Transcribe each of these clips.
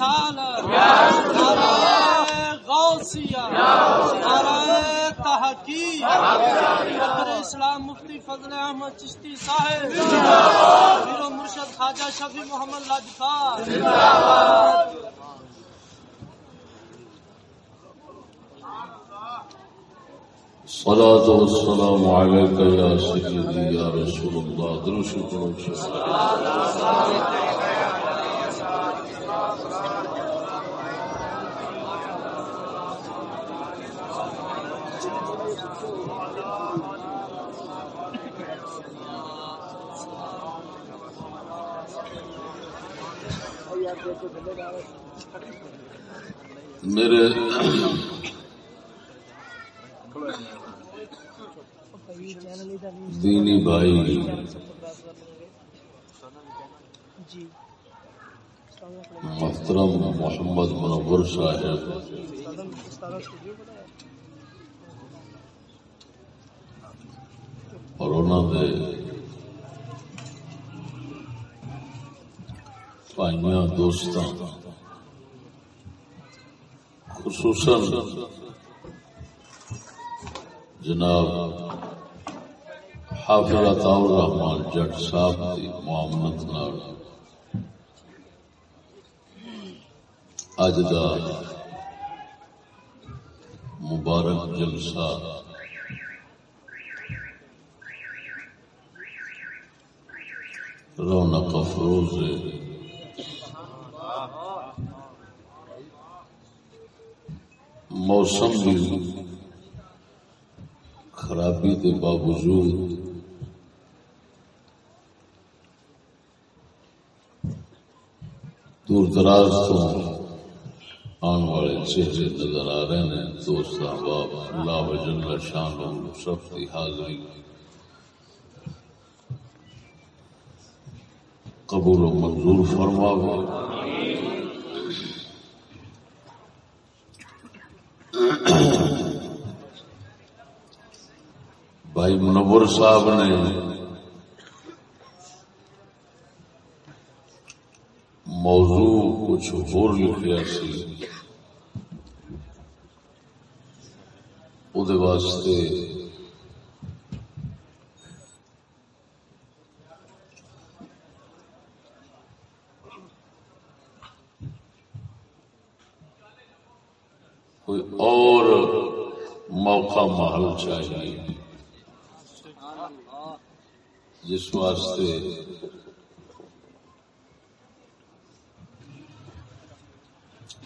رسالت نعرہ غوثیہ نعرہ تحقیق اسلام مفتی فضل احمد چشتی صاحب پیر و مرشد خواجہ شفیع محمد لاجکار صلاة والسلام عليك يا سيدي يا رسول الله دروش دروش میرے دینی بھائی جی۔ محترم محمد منور صاحب۔ اور انہوں نے بھائیاں دوستاں، خصوصاً جناب حافظ عطاء الرحمان جٹ صاحب کی معاملت نال۔ اج دا مبارک جلسہ رونق افروز ہے موسم بھی خرابی کے باوجود دور دراز تو آن والے چہرے نظر آ رہے ہیں۔ دوست احباب، اللہ وجل شان سب کی حاضری قبول و منظور فرماوے بھائی منور صاحب نے موضوع کچھ اور لکھا سی۔ واسطے کوئی اور موقع محل چاہیے۔ جس واسطے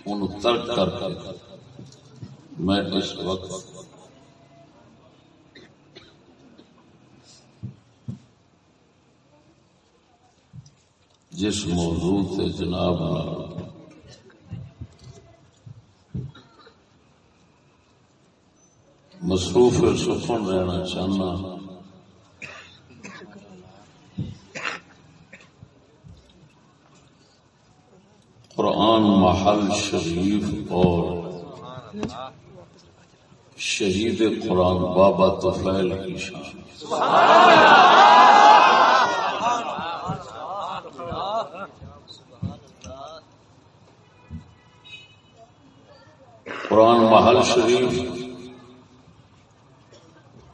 ان ترک کر کے میں اس وقت جس موضوع سے جناب مصروف سکون رہنا چاہنا۔ قرآن محل شریف اور شہید قرآن بابا توفیل کی شان۔ قرآن محل شریف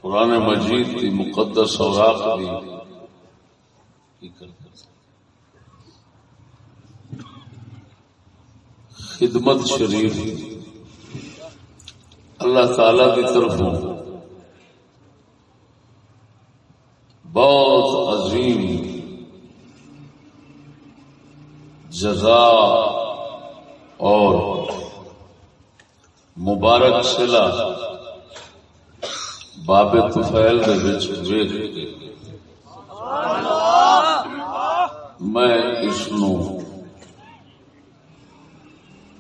قرآن مجید کی مقدس اوراق بھی خدمت شریف۔ اللہ تعالی کی طرف بہت عظیم۔ جزا اور مبارک سلا باب تفیل دے وچ ویکھ کے میں اس نو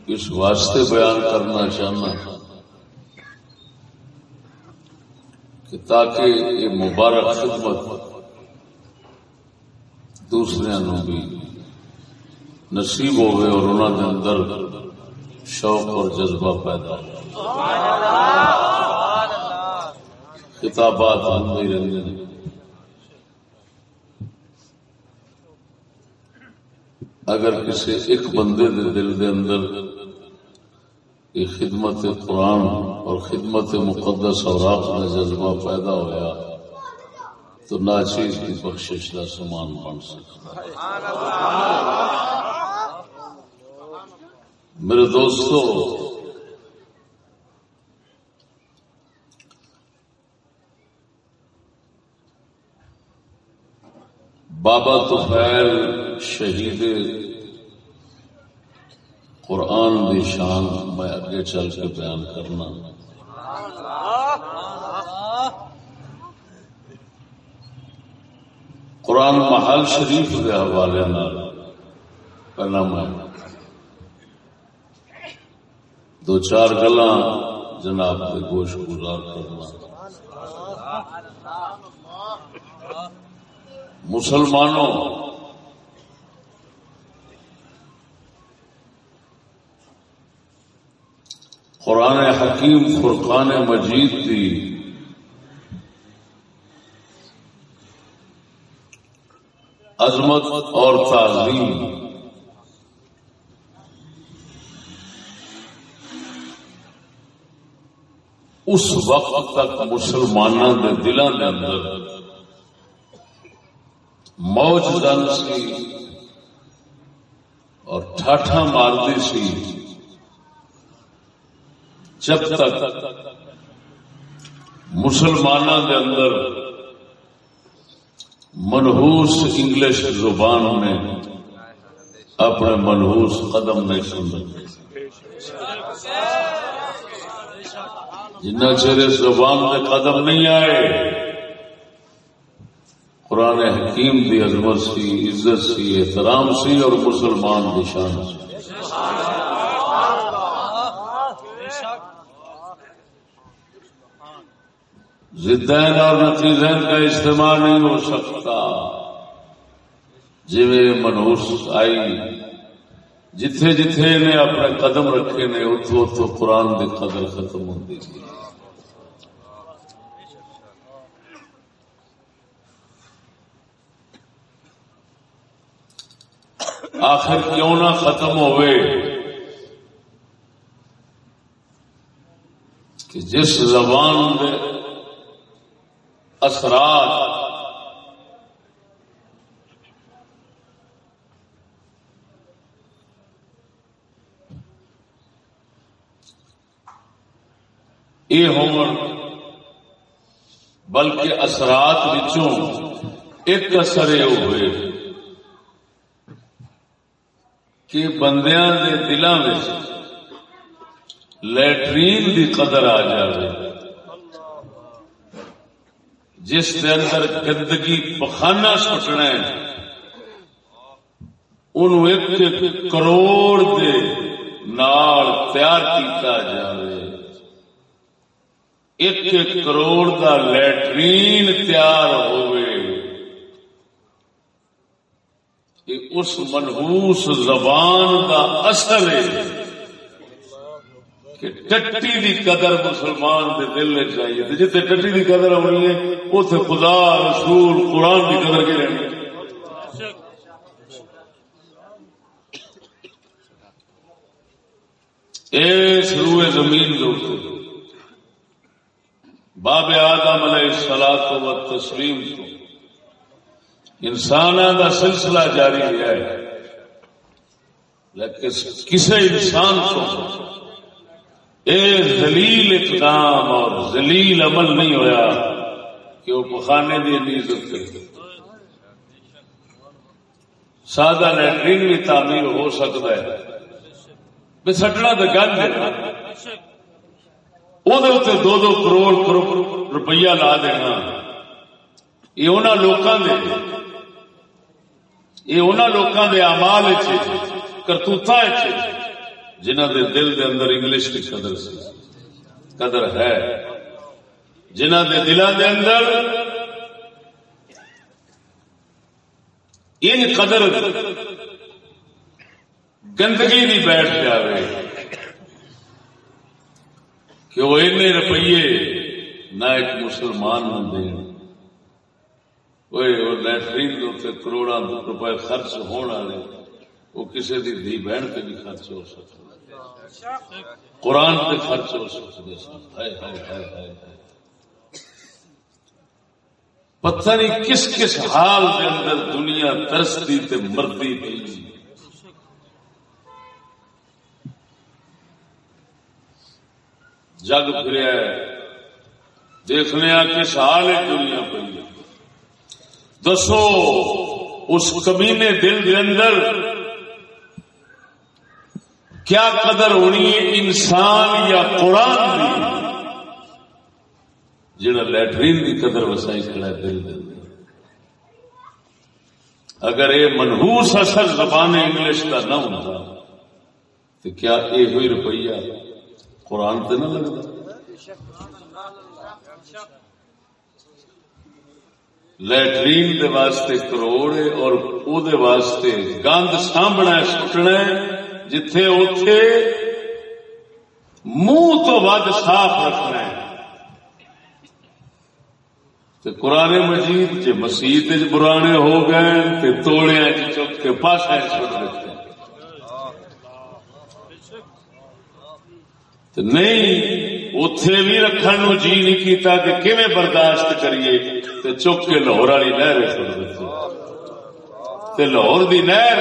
اس واسطے بیان کرنا چاہنا کہ تاکہ یہ مبارک خدمت دوسرے نو بھی نصیب ہوئے اور انہوں نے اندر شوق اور جذبہ پیدا ہو۔ کتابات رہتے اگر کسی ایک بندے دے دل دے اندر یہ خدمت قرآن اور خدمت مقدس اور آپ کا جذبہ پیدا ہوا تو ناچیز کی بخشش کا سامان بن سکتا۔ میرے دوستو بابا تو شہید۔ قرآن دی شان میں اگے چل کے بیان کرنا۔ قرآن محل شریف کے حوالے پہلا میں دو چار گلا جناب کے گوشت گزار کرنا۔ مسلمانوں قرآن حکیم فرقان مجید کی عظمت اور تعظیم اس وقت تک مسلمانوں کے دلوں کے اندر موج دن سی اور ٹھاٹھا مارتی سی۔ جب تک مسلمانوں کے اندر منہوس انگلش زبان میں اپنے منہوس قدم نہیں سن جنا چیر زبان میں قدم نہیں آئے قرآن حکیم دی عظمت سی، عزت سی، احترام سی اور مسلمان کی شان سی۔ زدین اور نتیزین کا اجتماع نہیں ہو سکتا۔ جی منہوس آئی، جتھے جتھے نے اپنے قدم رکھے نے اتو اتو قرآن کی قدر ختم ہوتی آخر کیوں نہ ختم ہوئے؟ کہ جس زبان میں اثرات یہ ہو بلکہ اثرات وچوں ایک اثر یہ ہوئے۔ کہ بندیاں دے دلوں میں لیٹرین دی قدر آ جائے جس کے اندر گندگی پخانا سٹنا ہے ان ایک کروڑ دے نال تیار کیتا جائے ایک ایک کروڑ دا لیٹرین تیار ہوئے اس منہوس زبان دا اثر ہے کہ ٹٹی دی قدر مسلمان دے دل میں چاہیے جتنے ٹٹی دی قدر ہونی ہے اتے خدا رسول قرآن کی قدر کی رہنی اس روئے زمین دو باب آدم علیہ السلام و تسلیم تو۔ انسان کا سلسلہ جاری ہے۔ لیکن کسی انسان کو زلیل اقدام اور زلیل عمل نہیں ہویا کہ وہ پخانے کی عزت کرے سادہ لیٹرین بھی تعمیر ہو سکتا ہے۔ سٹنا تو گند ہے۔ وہ دو دو کروڑ کروڑ روپیہ لا دینا۔ یہ انہوں لوگوں کے یہ انہوں لوگوں کے امال کرتوتا جنہ دے دل دے اندر انگلش کی قدر سی۔ قدر ہے۔ جنہ دے دلوں دے اندر ان قدر گندگی نہیں بیٹھ جائے کہ وہ این روپیے نہ ایک مسلمان نہ دین لٹرین کروڑا روپئے خرچ ہونے والے وہ کسی کی دھی بہن پہ بھی خرچ ہو سکتے قرآن پہ خرچ ہو سکتے پتہ نہیں کس کس حال کے اندر دنیا ترستی تے مردی پی جگ پھریا دیکھنے کس حال ہے دنیا پہ دسو، اس کمینے دل کے اندر کیا قدر ہونی ہے انسان یا قرآن کی جڑا لیٹرین کی قدر وسائی کھڑا ہے دل دل اگر یہ منہوس اثر زبان انگلش کا نہ ہوتا تو کیا یہ ہوئی روپیہ قرآن تو نہ لگتا لٹرین دے واسطے کروڑ اور او دے واسطے گند سامنا سٹنا جتھے اتے منہ تو ود صاف رکھنا ہے تو قرآن مجید جی مسیح برانے ہو گئے تو توڑیا چک کے پاسا چھوڑ دیتے نہیں اتے بھی رکھن نو جی نہیں کیتا کہ کیویں برداشت کریے؟ تو چک کے لاہور والی نہر چھوڑ دیتے لاہور دی نہر،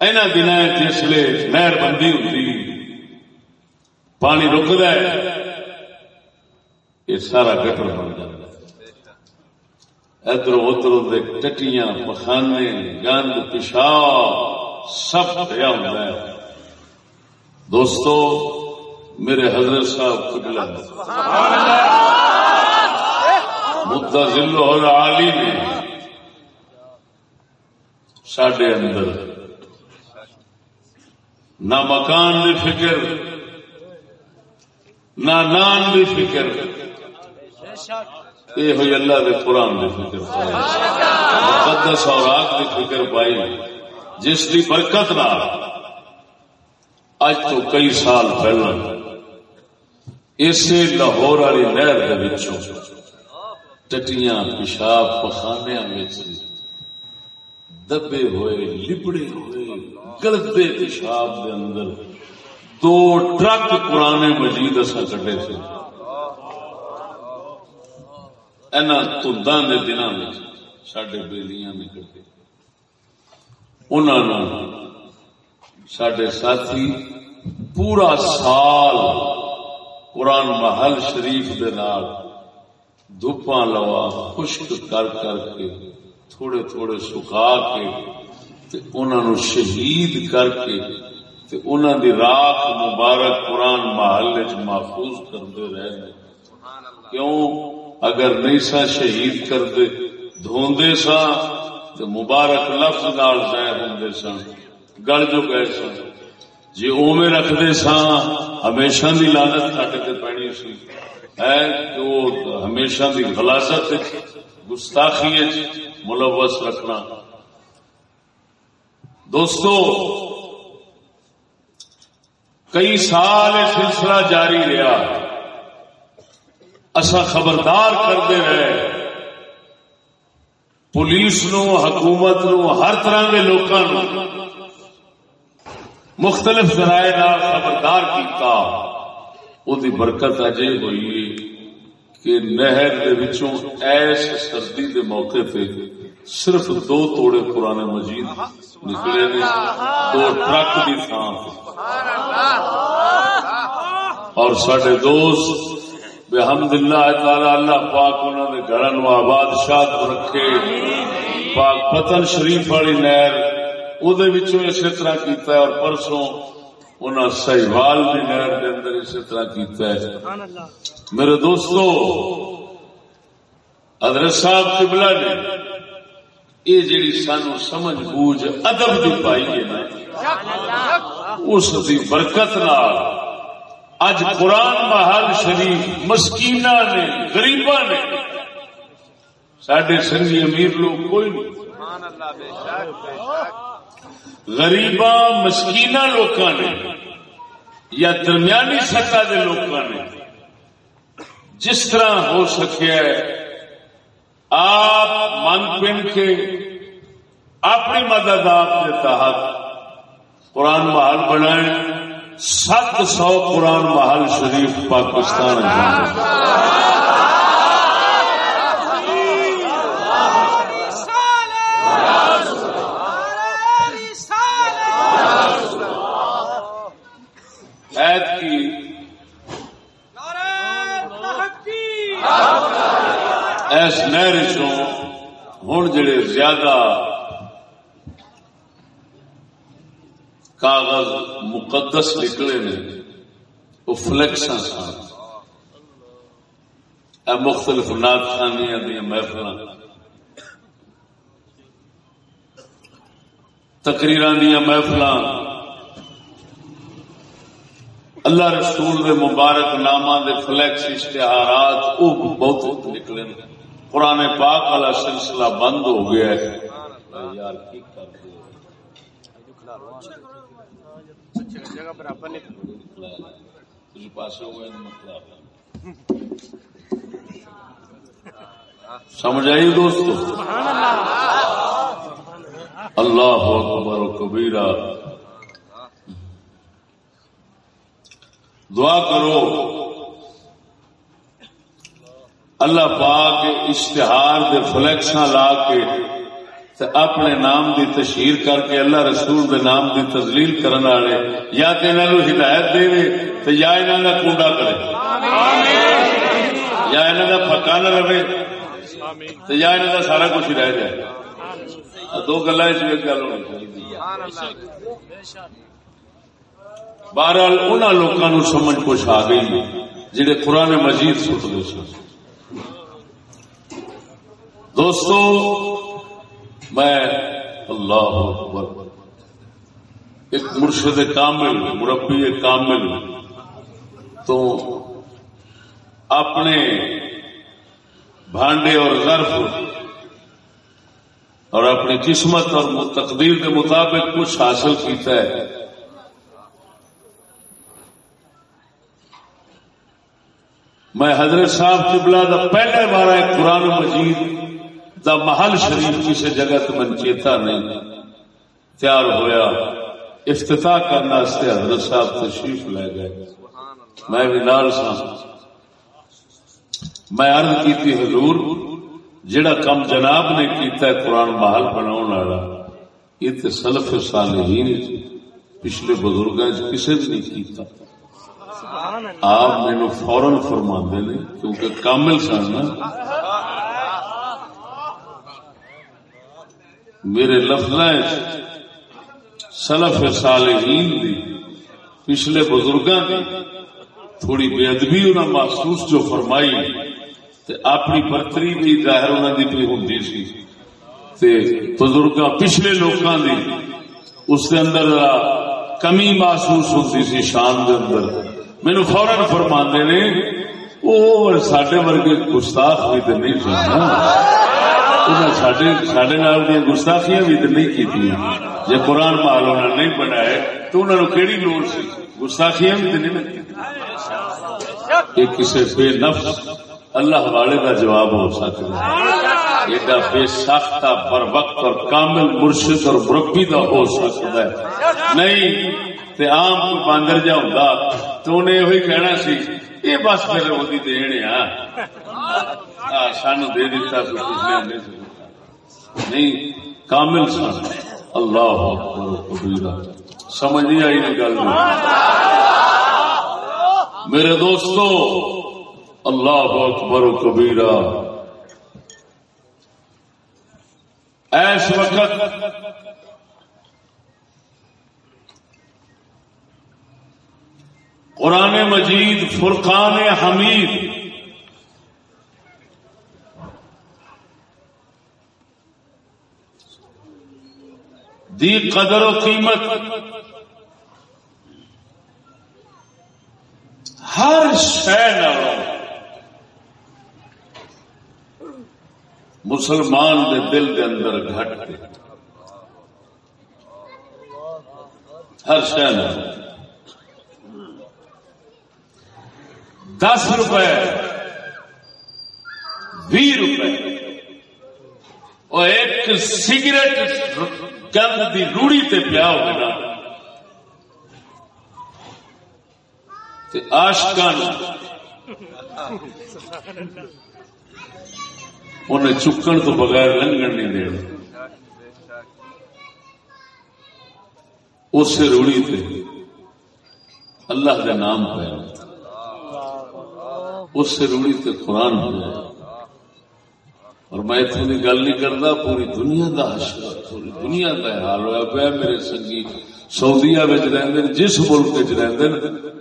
اینا دن جسے نہر بندی ہوتی پانی رکد یہ سارا گٹر بن جائے ادھر ادھر ٹٹیاں پخانے گند، پیشاب، سب پیا ہوتا ہے۔ دوستو میرے حضرت صاحب قبلہ مدعا ذل اور عالی نے سڈے اندر نہ مکان کی فکر، نہ نان کی فکر۔ یہ ہوئی اللہ دے قرآن کی فکر پائی۔ مقدس اور آگ کی فکر پائی۔ جس کی برکت نہ اج تو کئی سال پہلے اسی لاہور والی نہر ٹٹیاں پیشاب پخانیا دبے ہوئے لبڑے ہوئے گلتے پیشاب دے اندر دو ٹرک پرانے مجید اصا کٹے تھے تندان کے دنوں میں سڈے بےلیاں نے کٹے انہوں سڈے ساتھی پورا سال قرآن محل شریف دے نال دھوپاں لوا، خشک کر کر کے، تھوڑے تھوڑے سکھا کے انہوں شہید کر کے، تے انہوں دی راک مبارک قرآن محل چ محفوظ کرتے رہے کیوں؟ اگر نہیں سا شہید کرتے دھوندے سا تو مبارک لفظ نال ظاہر ہوں سن، گل جو گئے سن جی اوے رکھتے سا ہمیشہ دی لانت کٹ کے پینی سی ہے ہمیشہ دی غلاظت گستاخی ملوث رکھنا۔ دوستو، کئی سال سلسلہ جاری رہا۔ اصا خبردار کرتے رہے۔ پولیس نو، حکومت نو، ہر طرح کے لوگوں مختلف ذرائع خبردار کیتا۔ دی برکت اجے ہوئی کہ نہر دے وچوں ایس سردی دے موقع پہ صرف دو توڑے پرانے مجید نکلے نے، دو ٹرک دی تھان اور سڈے دوست بحمد اللہ تعالی اللہ پاک انہوں نے گھر آباد شاد رکھے۔ پاک پتن شریف والی نہر اسی طرح کیتا ہے اور پرسوں انہوں سہیوال کی نہر کے اندر اسی طرح کیتا ہے میرے دوستو ادرت صاحب کبلا نے یہ جیڑی سانو سمجھ بوجھ ادب کی پائی ہے نا اس دی برکت نال اج قرآن محل شریف مسکینہ نے غریبا نے سڈے سنگی امیر لوگ کوئی نہیں غریبا مسکینہ لوکاں نے یا درمیانی سطح کے لوگوں نے، جس طرح ہو سکے آپ من پن کے اپنی مدد آپ کے تحت قرآن محل بنائے سات سو قرآن محل شریف پاکستان زیادہ کاغذ مقدس نکلے نے، وہ فلیکسا سن مختلف نات خانیاں دیا محفل تقریر دیا محفل اللہ رسول دے مبارک نامہ دے فلیکس اشتہارات وہ بہت نکلے قرآن پاک والا سلسلہ بند ہو گیا ہے۔ سمجھ آئی دوست اللہ اکبر کبیرہ۔ دعا کرو۔ اللہ پاک اشتہار دے فلیکساں لا کے اپنے نام دی تشہیر کر کے اللہ رسول دے نام دی تزلیل کرن والے یا تے انہاں نو ہدایت دے تے یا انہاں دا کونڈا کرے۔ یا انہاں دا پھکا نہ رہے تے یا انہاں دا سارا کچھ رہ جائے۔ دو گلاں وچ ایک گل ہونی چاہیے۔ بہرحال انہاں لوکاں نو سمجھ کچھ آ گئی جڑے قرآن مجید سنتے سن۔ دوستو، میں اللہ اکبر، ایک مرشد کامل، مربی کامل، تو اپنے بھانڈے اور ظرف اور اپنی قسمت اور تقدیر کے مطابق کچھ حاصل کیتا ہے۔ میں حضرت صاحب چبلا کا پہلے بار قرآن مجید دا محل شریف کسی جگہ تو من نہیں۔ تیار ہویا۔ افتتاح کرنا سے حضرت صاحب تشریف لے گئے۔ میں بھی نال سا۔ میں عرض کی تھی حضور، جڑا کم جناب نے کیتا ہے قرآن محل بناؤ والا، یہ تو سلف صالحین پچھلے بزرگ کسی بھی نہیں کیتا۔ آپ مینو فورن فرما نے، کیونکہ کامل سن میرے لفظ سلف صالحین دی، پچھلے بزرگاں دی۔ تھوڑی بے ادبی انہاں محسوس جو فرمائی، تے اپنی برتری بھی ظاہر انہاں دی بھی ہوندی سی۔ تے بزرگاں پچھلے لوکاں دی، اس دے اندر کمی محسوس ہوتی سی شان دے اندر۔ مینو فورن فرما نے وہ سڈے ورگے گستاخ بھی تو نہیں جانا۔ گستاخیاں بھی تو نہیں کی جی قرآن مال انہوں نہیں بنایا تو انہوں نے کہڑی لوڑ سی؟ گستاخیاں بھی تو نہیں یہ کسی بے نفس اللہ والے کا جواب ہو سکتا ہے۔ ایڈا بے ساختہ بر وقت اور کامل مرشد اور مربی کا ہو سکتا ہے۔ نہیں، تے عام کوئی باندر جا ہوں تو انہیں یہ کہنا سی، یہ بس پھر وہ دین آ سانو دے دیتا تو نہیں، کامل سن۔ اللہ سمجھ نہیں آئی نہیں گل۔ میرے دوستو، اللہ اکبر و کبیرہ ایس وقت قرآن مجید، فرقان حمید۔ دی قدر و قیمت. ہر شہ مسلمان دے دل دے اندر گھٹ گئے ہر شہر دس روپے بھی روپے اور ایک سگریٹ گند کی روڑی تے پیا ہوگا آشکان انہیں چکن تو بغیر لنگن نہیں دے اس روڑی تے اللہ کا نام پہ، اس روڑی تے قرآن پہ اور میں اتنے کی گل نہیں کرتا، پوری دنیا کا پوری دنیا کا حال ہوا پیا میرے سنگی سعودیا رہتے جس ملک رہتے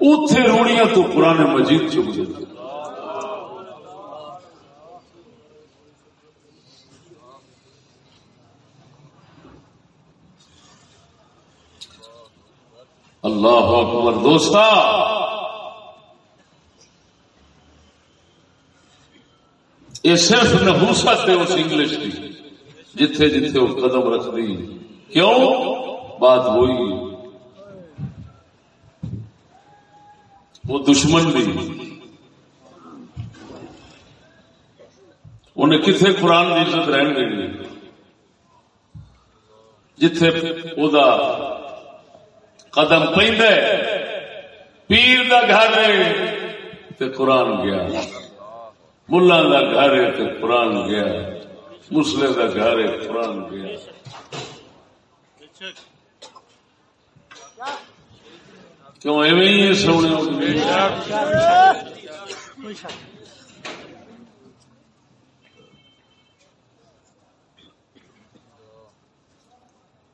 اتے روڑیاں تو پرانے مجید چک دیتے اللہ اکبر دوستا یہ صرف نبوست ہے اس انگلش کی، جتھے جتھے وہ قدم رکھ دی کیوں؟ بات وہی وہ دشمن بھی۔ انہیں کتنے قرآن کی عزت رہن گئی جتھے وہ قدم پہ پیر کا گھر ہے قرآن گیا۔ ملا کا گھر ہے تو قرآن گیا مسلے کا گھر ہے قرآن گیا کیوں ایویں سونے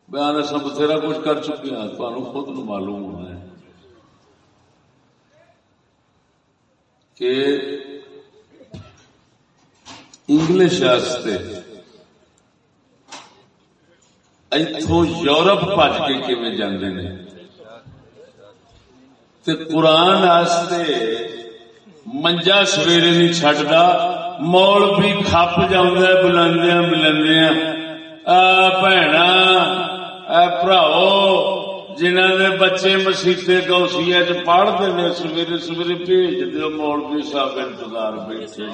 بیان سب بتھیرا کچھ کر چکے ہیں تمہیں خود نو معلوم ہونا ہے کہ انگلش اتو یورپ پج کے کیون جانے نے قرآن منجا سویرے نہیں چڈتا مول بھی کھپ جا بلندیا بلندیا بھنا پراؤ جنہ نے بچے مسیطے گوسیا چ پڑھتے ہیں سویرے سویرے بھیج دو مولوی صاحب انتظار بیٹھے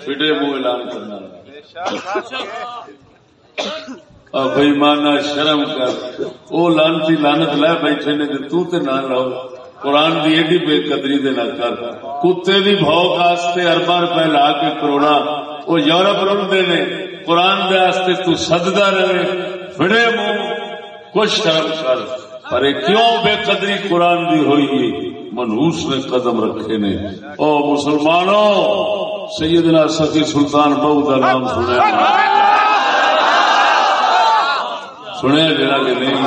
فٹے منہ اعلان کرنا بھائی مانا شرم کر وہ لانتی لانت لے بیٹھے نے تو تے نہ رہو قرآن کی ایڈی بے قدری دے نہ کر کتے دی بھوک واسطے اربا روپے لا کے کروڑا وہ یورپ رنتے نے قرآن دے تو سدتا رہے فڑے منہ کچھ شرم کر پر کیوں بے قدری قرآن دی ہوئی منہوس نے قدم رکھے نے۔ او مسلمانوں سیدنا سخی سلطان بہو کا نام سنیا سنیا جڑا کہ نہیں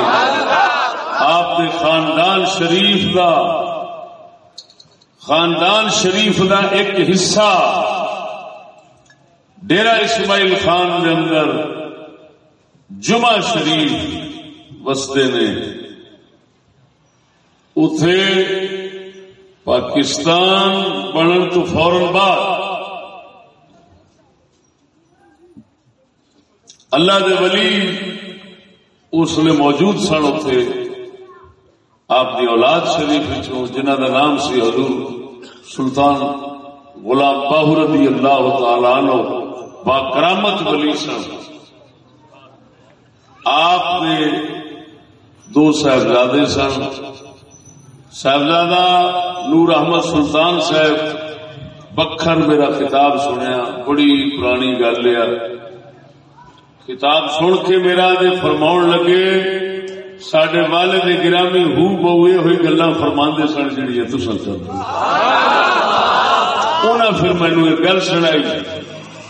آپ کے خاندان شریف کا خاندان شریف کا ایک حصہ ڈیرا اسماعیل خان کے اندر جمعہ شریف وستے نے۔ اتے پاکستان بنن تو فورن بعد۔ اللہ دے ولی اس لیے موجود سن اتے آپ کی اولاد شریف جنہ کا نام سی حضور سلطان غلام باہو رضی اللہ تعالی عنہ، با کرامت ولی سن۔ آپ نے دو صاحبزادے سن صاحبزادہ نور احمد سلطان صاحب بکھر میرا کتاب سنیا، بڑی پرانی گل ہے۔ کتاب سن کے میرا دے فرما لگے سڈے والد گرامی ہو بوے ہوئی گلا فرما سن جی تو پھر مینو ایک گل سنائی۔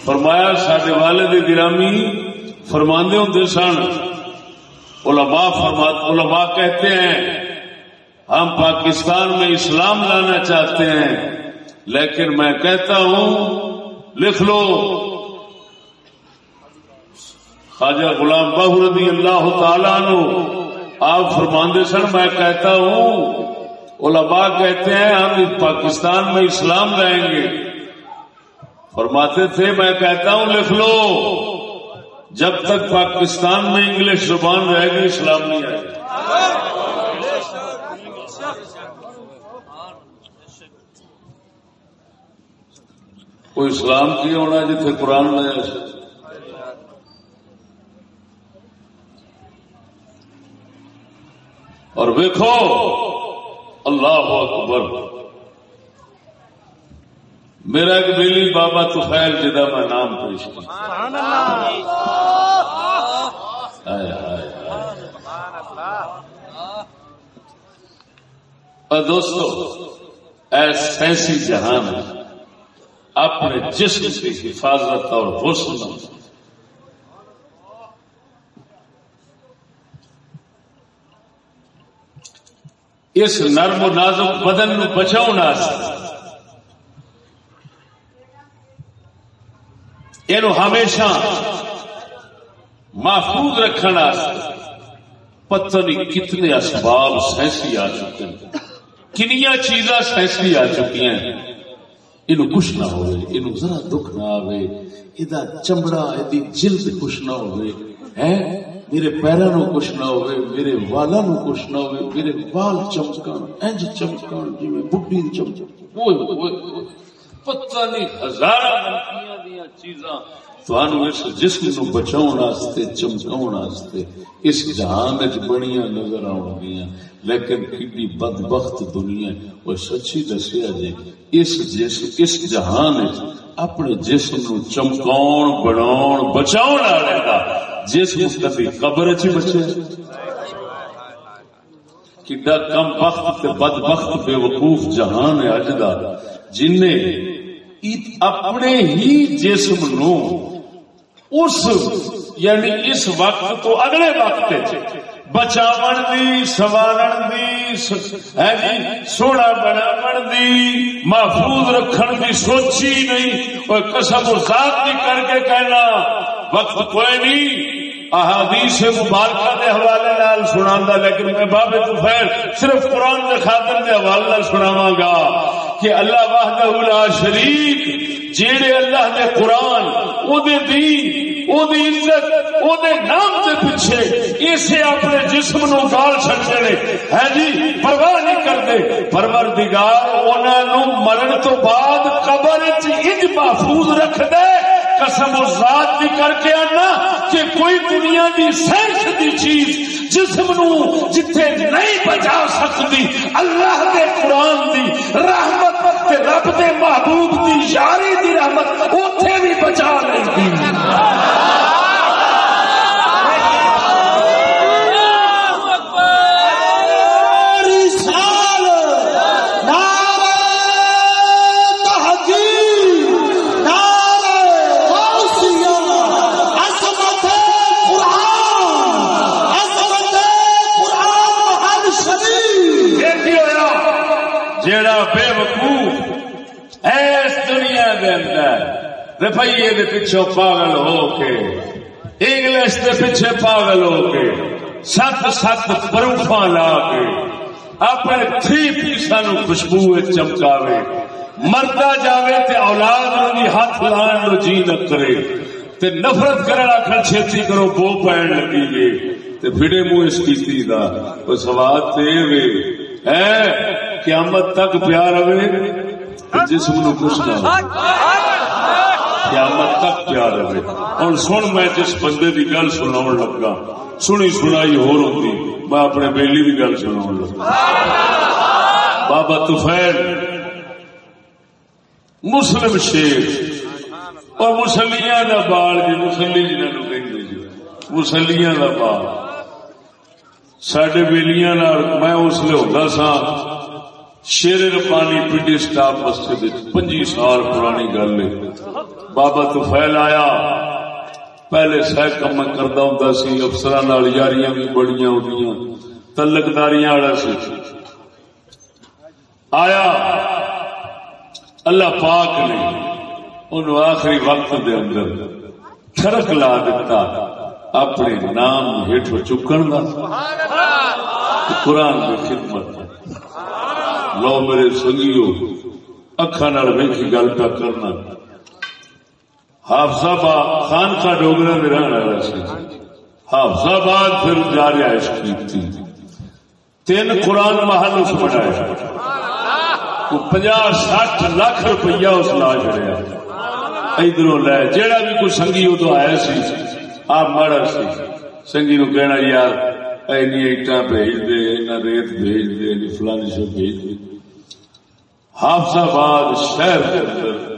فرمایا سڈے والد گرامی فرما ہوں سن۔ علماء فرمات علماء کہتے ہیں ہم پاکستان میں اسلام لانا چاہتے ہیں، لیکن میں کہتا ہوں، لکھ لو۔ خواجہ غلام بہو رضی اللہ تعالیٰ نو آپ فرماندے سن، میں کہتا ہوں، علماء کہتے ہیں، ہم پاکستان میں اسلام لائیں گے۔ فرماتے تھے، میں کہتا ہوں، لکھ لو۔ جب تک پاکستان میں انگلش زبان رہے گی، اسلام نہیں آئے گا۔ کوئی اسلام کی ہونا جتنے قرآن میں اور دیکھو اللہ اکبر۔ میرا ایک بیلی بابا توفیل جدا میں نام پیش کیا دوستو ایسی جہان ہے۔ اپنے جسم کی حفاظت اور حسن اس نرم و نازک بدن نو بچاؤ یہ ہمیشہ محفوظ رکھنا پتہ نہیں کتنے اسباب سائنسی آ چکے ہیں۔ کنیا چیزاں سائنسی آ چکی ہیں۔ یہ کچھ نہ ہوئے ہو ذرا دکھ نہ آئے یہ چمڑا یہ جلد کچھ نہ ہوئے ہو میرے پیروں نو کچھ نہ ہو میرے والا نو کچھ نہ ہو میرے بال چمکن انج چمکن جی بڈی چمک پتہ نہیں ہزار چیزاں اس جسم نو بچاؤ چمکاؤ اس جہان بڑیاں نظر آن گیا لیکن کڈی بد بخت دنیا وہ سچی دسیا جی اس جسم اس جہان اپنے جسم نو چمکاؤ بنا بچاؤ کا جسم کبھی قبر چ بچے۔ کڈا کم وقت بد وقت بے وقوف جہان ہے اج کا جن اپنے ہی جسم نو اس یعنی اس وقت تو اگلے وقت بچاو دی سوارن دی سونا بنا دی محفوظ رکھن دی سوچی نہیں اور قسم ذات بھی کر کے کہنا وقت کوئی نہیں احادیث مبارکہ دے حوالے نال سنا لیکن میں بابے تو خیر صرف قرآن کے خاطر دے حوالے نال سناواں گا کہ اللہ وحدہ لا شریک، جیڑے اللہ دے قرآن، او دے دین، او دی عزت، او دے نام دے پیچھے اسے اپنے جسم نو گال چھڑتے نے۔ ہے جی پرواہ نہیں کرتے۔ پروردگار انہاں نو مرن تو بعد قبر وچ انج محفوظ رکھ دے۔ قسم و ذات بھی کر کے آنا کہ کوئی دنیا دی سائنس دی چیز جسم نو جتھے نہیں بچا سکتی، اللہ دے قرآن دی رحمت تے رب دے محبوب دی یاری دی رحمت روپیے کے پیچھو پاگل ہو کے، انگلش کے پیچھے پاگل ہو کے، سات سات پروفا لا کے، اپنے تھری پیسا نو خوشبو چمکاوے۔ مرتا جاوے تے اولاد نو ہاتھ لان نو جی نہ کرے۔ تے نفرت کرنا آخر چھتی کرو، بو پہن لگی گے تے بھڑے منہ اس کی دا۔ وہ سوال تے وے۔ ہے قیامت تک پیار ہوئے جسم نو کچھ نہ قیامت تک پیار رہے؟ ہوں سن میں جس بندے کی گل سنا لگا، سنی سنائی ہو ہوتی میں اپنے بیلی کی گل سنا لگا۔ بابا تفیل مسلم شیر، اور مسلیاں کا بال جی مسلی جنہوں کہ جی، مسلیاں کا بال۔ سڈے بیلیاں میں اس لیے ہوتا سا شیر ربانی پنڈی سٹاف مسجد پنجی سال پرانی گل ہے۔ بابا تو فیل آیا۔ پہلے سہ کم کرتا ہوں سی افسر یاریاں بھی بڑی ہوتی تلکداریاں والا سی۔ آیا۔ اللہ پاک نے ان آخری وقت دے اندر ٹھڑک لا دیتا اپنے نام ہیٹ چکن کا قرآن کی خدمت۔ لو میرے سنگیو اکھا نال ویکھی گل پہ کرنا۔ حافظ آباد خان کا ڈوگرا میں رہنے والا سی حافظ آباد پھر جا رہائش کی تھی تین قرآن محل اس بنایا پنجا سٹھ لاکھ روپیہ اس لا چڑیا ادھر لے جہاں بھی کوئی سنگھی ادو آیا سی، آپ ماڑا سی۔ سنگھی نو کہنا، یار اینی اٹا بھیج دے اینا ریت بھیج دے اینی فلانی شو بھیج دے۔ حافظ آباد شہر کے اندر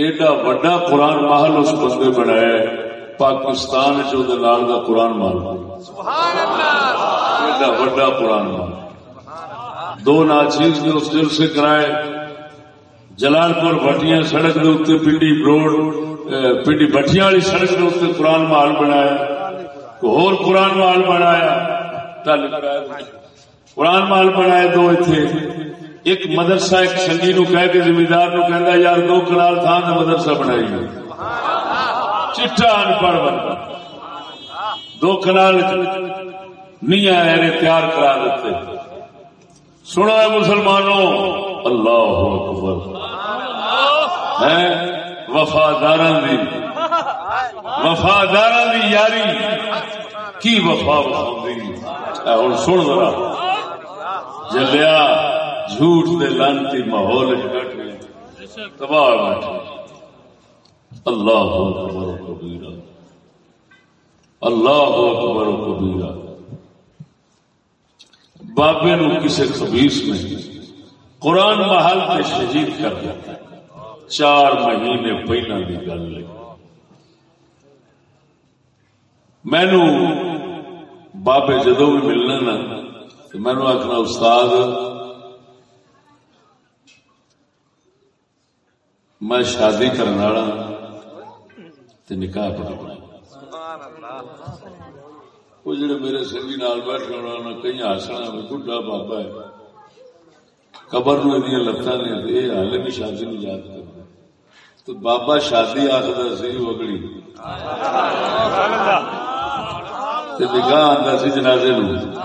ایڈا وڈا قرآن محل اس بندے بنایا ہے، پاکستان چ کا قرآن محل۔ ایڈا وڈا قرآن محل۔ دو ناچیز نے اس دل سے کرائے جلال پور بٹیاں سڑک کے اتنے پنڈی روڈ پنڈی بٹیاں والی سڑک کے اتنے قرآن محل بنایا۔ ہور قرآن محل بنایا۔ قرآن محل بنایا دو اتنے ایک مدرسہ ایک سنگی نو کہہ کے زمیندار نو کہندا یار دو کنال تھان کا مدرسہ بنائی چٹا ان پڑھ بنتا دو کنال نہیں آئے تیار کرا دیتے۔ سنو ہے مسلمانوں، اللہ اکبر۔ ہے وفادار دی۔ وفادار دی یاری۔ کی وفا ہوں سن ذرا۔ جلیا جھوٹ دے لانتی ماحول تباہ اللہ اکبر کبیرا اللہ اکبر کبیرا بابے نو کسی خبیس میں قرآن محل کے شہید کر دیا چار مہینے پہلے کی گل ہے۔ مینو بابے جدو بھی ملنا نا مینو آخنا استاد میں شادی کرنے والا نکاح پڑھا وہ جڑے میرے سنگی نال بیٹھنے والا کئی ہسنا بڈا بابا ہے۔ قبر نو لتان نے یہ ہال بھی شادی نہیں یاد کرتا تو بابا شادی آخر سی وگڑی نکاح آتا سی جنازے نو۔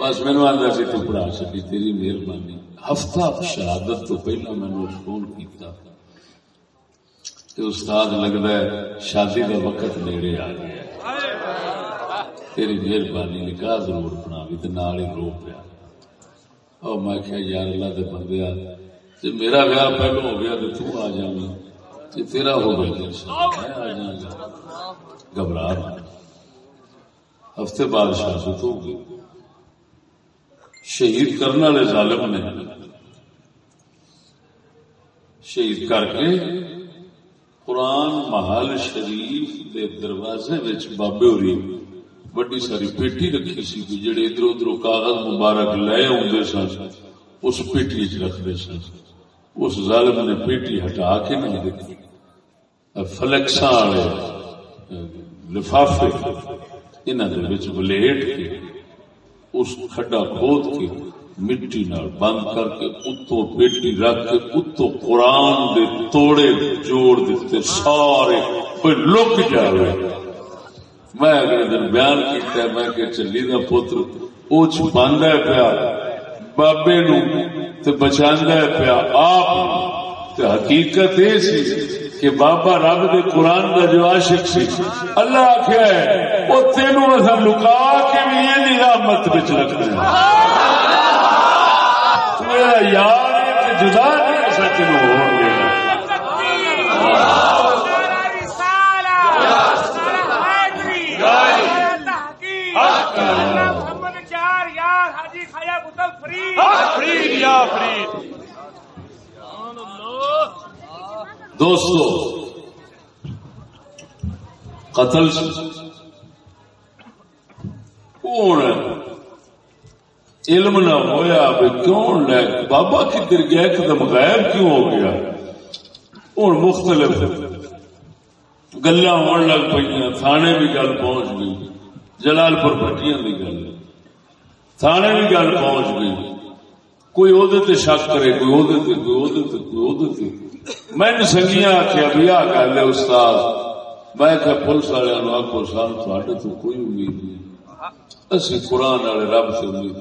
بس مینو آتا سی جی تو پڑھا سکی تیری مہربانی۔ ہفتہ شہادت تو پہلا میں نے فون کیتا۔ کہ استاد لگتا ہے، شادی کا وقت نیڑے آ گیا تیری مہربانی نکاح ضرور بنا بھی نال ہی رو پیا۔ اور میں کیا یار اللہ دے بندے جی میرا ویاہ پہلو ہو گیا تو تو آ جانا جی تیرا ہو گیا جی، میں آ جانا گھبرا ہفتے بعد شہادت ہو گئی۔ شہید کرنے والے ظالم نے شہید کر کے قرآن محل شریف دے دروازے بابے ہوئی بڑی ساری پیٹی رکھی سی جڑے ادھر ادھر کاغذ مبارک لے آدھے سن، اس پیٹی چ رکھتے سن۔ اس ظالم نے پیٹی ہٹا کے نہیں دیکھی فلکسا والے لفافے انہوں ولیٹ کے اس کھڈا کھود کے مٹی نال بند کر کے اتو پیٹی رکھ کے اتو قرآن دے توڑے جوڑ دیتے سارے کوئی لک جائے میں اگلے دن بیان کیتا میں کہ چلی دا پتر او چھپاندا ہے پیا، بابے نو تے بچاندا ہے پیا، آپ تے حقیقت اے سی کہ بابا رب دے قرآن دا جو عاشق سی اللہ آخیا ہے وہ تینوں اصا لکا کے بھی یہ رحمت بچ رکھتے ہیں میرا یار جدا نہیں سچ ہو دوستو، قتل کون علم نہ ہویا بھی کیوں لے بابا کدھر گیا ایک دم غائب کیوں ہو گیا؟ ہوں مختلف گلا ہو لگ پہ تھانے بھی گل پہنچ گئی جلال پور بٹیاں بھی گل۔ تھانے بھی گل پہنچ گئی۔ کوئی عہدے شک کرے، کوئی عہدے کوئی عہدے کوئی عہدے میں نے سنگیاں آخیا بھی، آ کر لے استاد۔ میں کہ پولیس والے آخو سال تھوڑے تو کوئی امید نہیں۔ اسی قرآن والے رب سے امید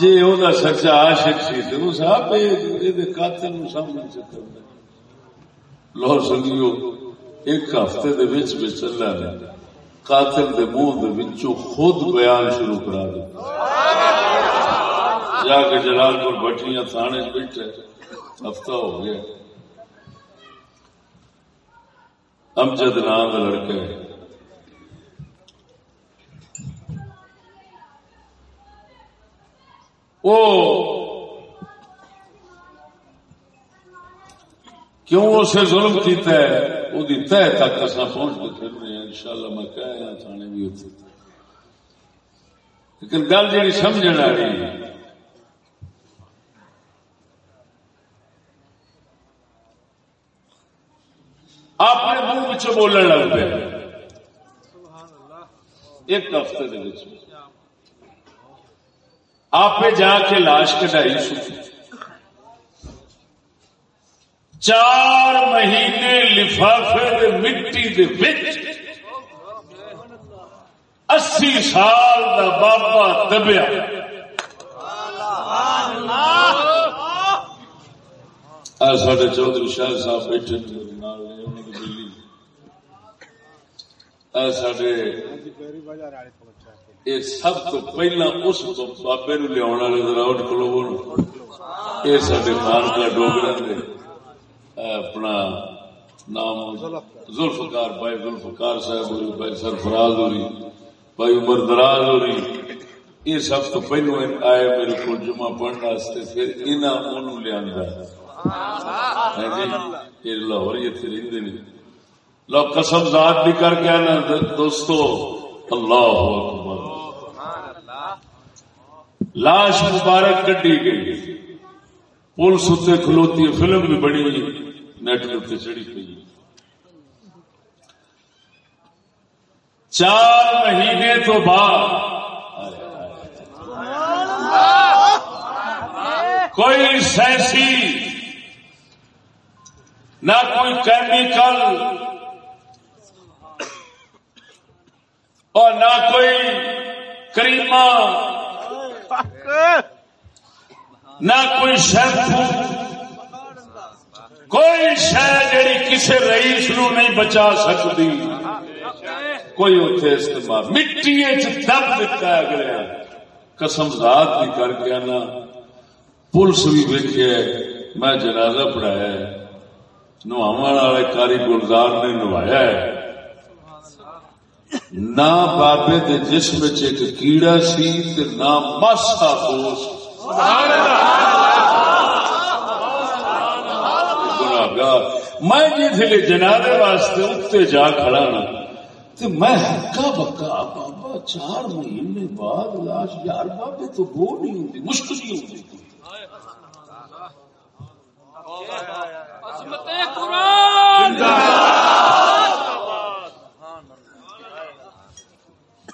جی وہ سچا عاشق سی تو اس آپ قاتل سامنے چکر لو سنگیو، ایک ہفتے دے وچ وچ اللہ نے قاتل دے منہ دے وچوں خود بیان شروع کرا دیا جا کے جلال پور بٹیاں تھانے بیٹھے، ہفتہ ہو گیا۔ امجد نام لڑکے کیوں اسے ظلم کیتا ہے؟ وہ تہ تک اصا پہنچ کے پھر رہے ہیں۔ ان شاء اللہ میں کہہ رہا تھانے بھی لیکن گل جی سمجھ آ اپنے منہ بولن لگ پہ ایک ہفتے آپ جا کے لاش کٹائی چار مہینے لفافے مٹی دے بچ اسی سال دا بابا دبیا۔ سڈے چودھری شاہ صاحب بیٹھے سڈے یہ سب تو پہلا اس بابے نو لیا والے کلو یہ سارے خان کا ڈوگر اپنا نام زلفکار بھائی زلفکار صاحب ہوئی، بھائی سرفراز ہوئی، بھائی عمر دراز ہوئی۔ یہ سب تو پہلو آئے میرے کو جمع پڑھنے پھر انہوں لیا لاہور اتنے لو قسم ذات بھی کر کے آنا دوستو اللہ اکبر۔ لاش مبارک کٹی گئی۔ پولیس اتنے کھلوتی فلم بھی بڑی نیٹ اتنے چڑی پی چار مہینے تو بعد۔ کوئی سیسی نہ کوئی کیمیکل اور نہ کوئی کریمہ، نہ کوئی شیمپو کوئی شہ جی کسی رئیس نو نہیں بچا سکتی۔ کوئی اتنے استعمال مٹی دب دتا گیا قسم ذات بھی کر کے نا پولیس بھی ویکیا میں جنازہ پڑھایا نواو والے کاری گلزار نے نوایا ہے نہ بابے دے جسم ایک کیڑا سی نہ ماسا پوس میں جی جنادے واسطے اتنے جا کھڑا نا تو میں ہکا بکا بابا چار مہینے بعد لاش یار بابے تو وہ نہیں ہوتی مشکل ہی ہوتی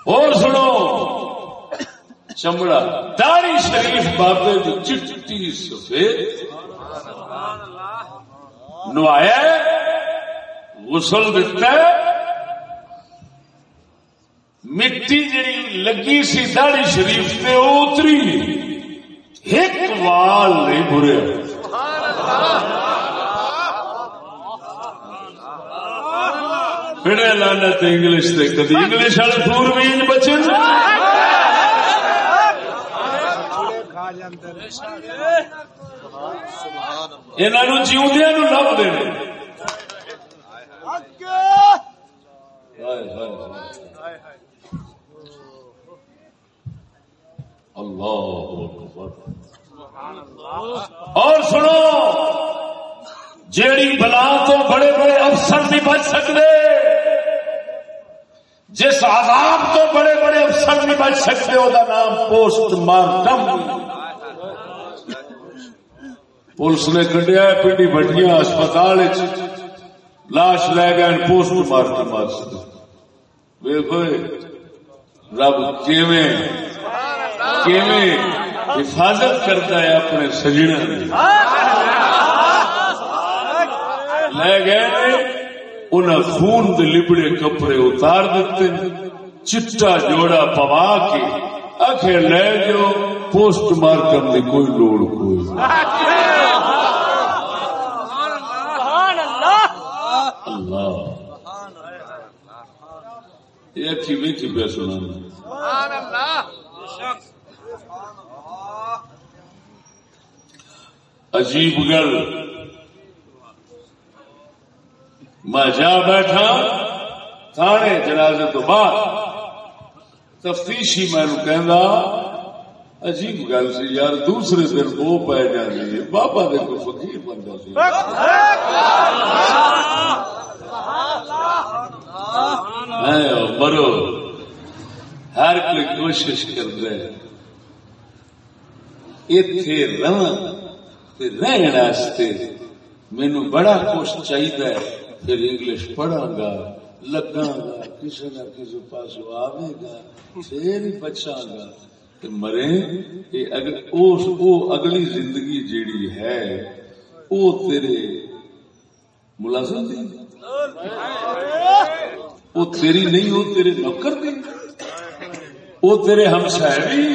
اور سنو، چمڑا داری شریف بابے جو چٹی سفید۔ نوایا غسل دیتا مٹی جی لگی سی داڑی شریف سے اتری۔ ایک وال نہیں برے پھر لانا انگلش کدی انگلش والے پور بھی بچے انہوں جیوندیا نو لب دے اللہ اکبر۔ اور سنو، جیڑی بلا تو بڑے بڑے افسر نہیں بچ سکتے، جس عذاب تو بڑے بڑے افسر نہیں بچ سکتے وہ نام پوسٹ مارٹم۔ پولیس نے کٹیا پنڈی بٹیاں اسپتال لاش لے گئے پوسٹ مارٹم ویکو رب حفاظت کرتا ہے اپنے سجنا لے گئے انہیں خون دے لبڑے کپڑے اتار دیتے چٹا جوڑا پوا کے۔ آخر لے جو پوسٹ مارٹم کی کوئی لوڑ کوئی۔ اللہ۔ یہ اچھی میٹھی پہ سنا عجیب گل۔ میں جا بیٹھا تھانے جنازے تو بعد تفتیشی میں عجیب گل سی یار، دوسرے دن وہ پی جاتی ہے۔ بابا دے کوئی فقیر بنتا سی۔ مرو، ہر کوئی کوشش کر رہے اتے رہنے مینو بڑا کچھ چاہیے پھر انگلش پڑھا گا لگا گا کسی نہ کسی پاس آئے گا پھر ہی بچا گا مرے اگلی زندگی جیڑی ہے وہ تیرے ملازم دی؟ وہ تیری نہیں وہ تیرے نوکر دی؟ وہ تیرے ہم شہری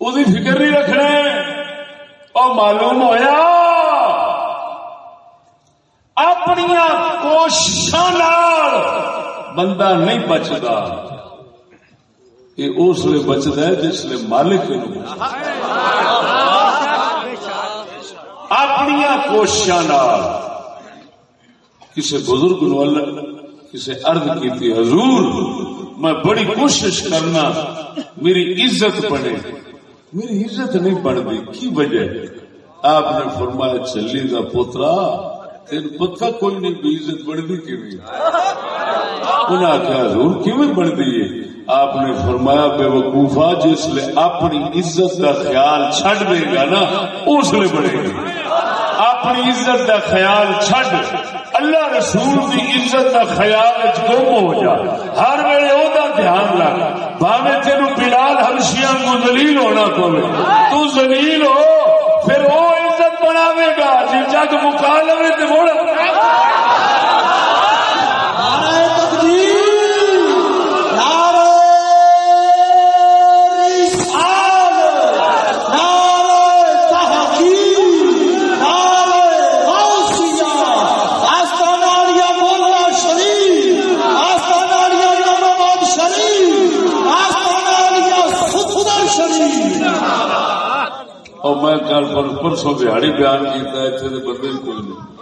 وہ فکر نہیں رکھنا اور معلوم ہویا؟ اپنی کوشش بندہ نہیں بچتا یہ اس لیے بچتا ہے جس لیے مالک اپنی کوشش کسی بزرگ نو کسی ارد کی حضور، میں بڑی کوشش کرنا، میری عزت بنے۔ میری عزت نہیں بنتی کی وجہ آپ نے فرمایا، چلی کا پوترا تین پتا کوئی نہیں بھی عزت بڑھتی کی انہیں آخیا حضور کیون بنتی ہے؟ آپ نے فرمایا، بے وقوفا جس لیے اپنی عزت کا خیال چھڑ دے گا نا، اس لیے بڑھے گی اپنی عزت کا خیال چھڑ اللہ رسول کی عزت کا خیال گم ہو جا۔ ہر ویلے وہ دھیان رکھ۔ بھاوے تین بلال ہمشیا کو زلیل ہونا پوے۔ تو زلیل ہو، پھر وہ عزت بناوے گا۔ جی جگ مکا لو تو میں کل پر پرسوں دہاڑی بیان کیا اتنے بندے کوئی نہیں۔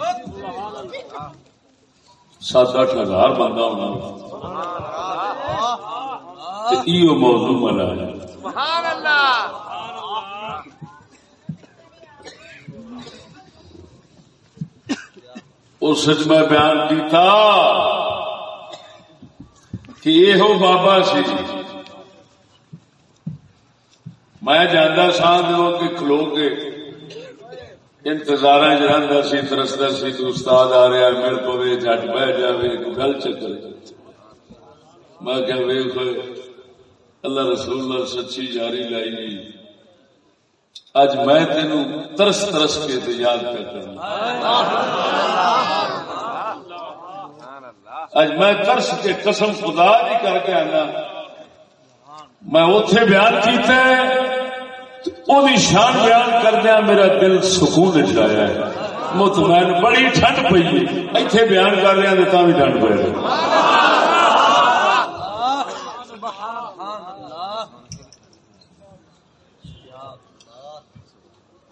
سات اٹھ ہزار بندہ ہونا۔ موضوع منا ہے۔ اس میں بیان کیتا کہ یہ بابا سی میں جانا سا کہ کھلو کے انتظار رہتا سی ترستا سی تو استاد آ رہا مل پوے جٹ بہ جائے گل چکر میں کیا ویخ اللہ رسول اللہ سچی جاری لائی گئی اج میں تین ترس ترس کے یاد کر کرنا اج میں ترس کے قسم خدا نہیں کر کے آنا۔ میں اتے بیان کیتا ہے۔ وہ بھی شان بیان کردیا میرا دل سکون چایا ہے مطمئن بڑی ٹھنڈ پی ہے اتنے بیان کر رہا تو بھی ٹھنڈ پہ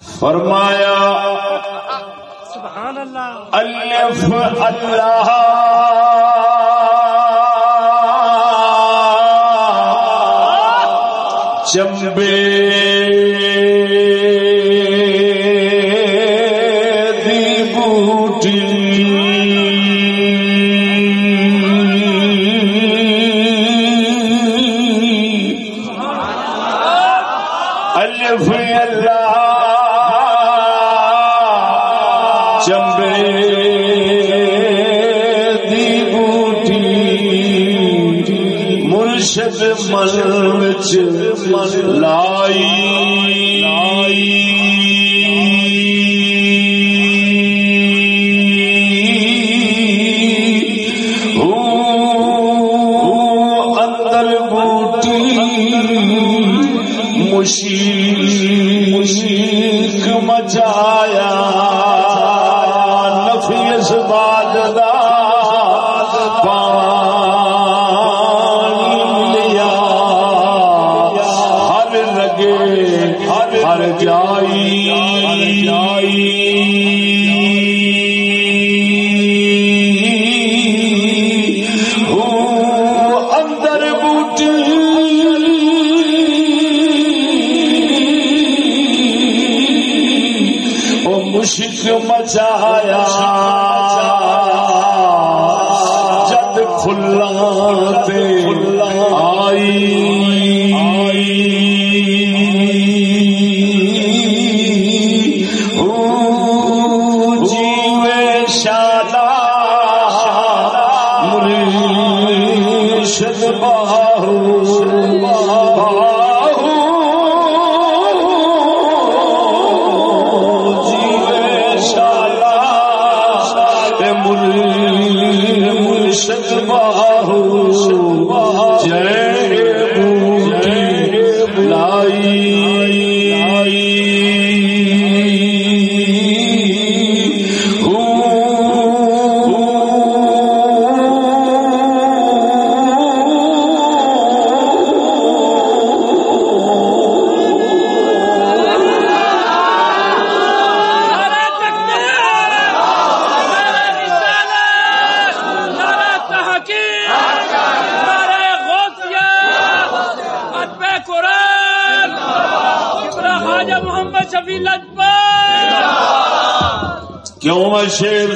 فرمایا الف اللہ چمبے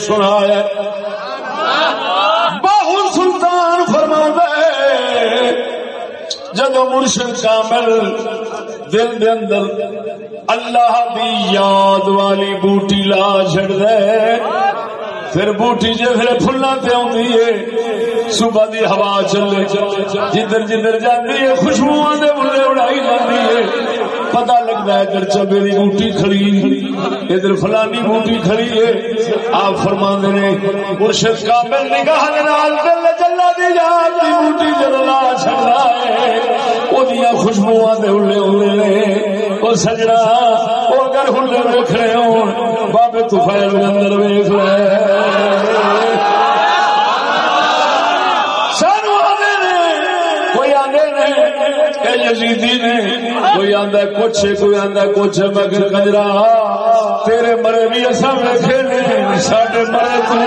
سنایا باہو سلطان فرما جب مرشد کامل دل دے اندر اللہ دی یاد والی بوٹی لا چڑ دے پھر بوٹی جی پھر فلاں تے آدھی ہے، صبح دی ہوا چلے جدھر جدھر جاتی ہے خوشبو دے بلے اڑائی جاتی ہے۔ پتا لگتا ہے ادھر چبے کی بوٹی کھڑی۔ ادھر فلانی بوٹی کھڑی ہے۔ آپ فرما نے، مرشد کامل نگاہ دل چلا دی یاد دی بوٹی جلا چڑا ہے وہ خوشبو دے اڑے اڑے نے۔ وہ سجنا وہ اگر ہلے ویخ رہے ہو بابے تو فیل اندر ویخ رہے یزیدی نے کوئی آندا کچھ، کوئی آندا کچھ، مگر کنجرا، تیرے مرے بھی اصا ویکھے نے ساڈے مرے تو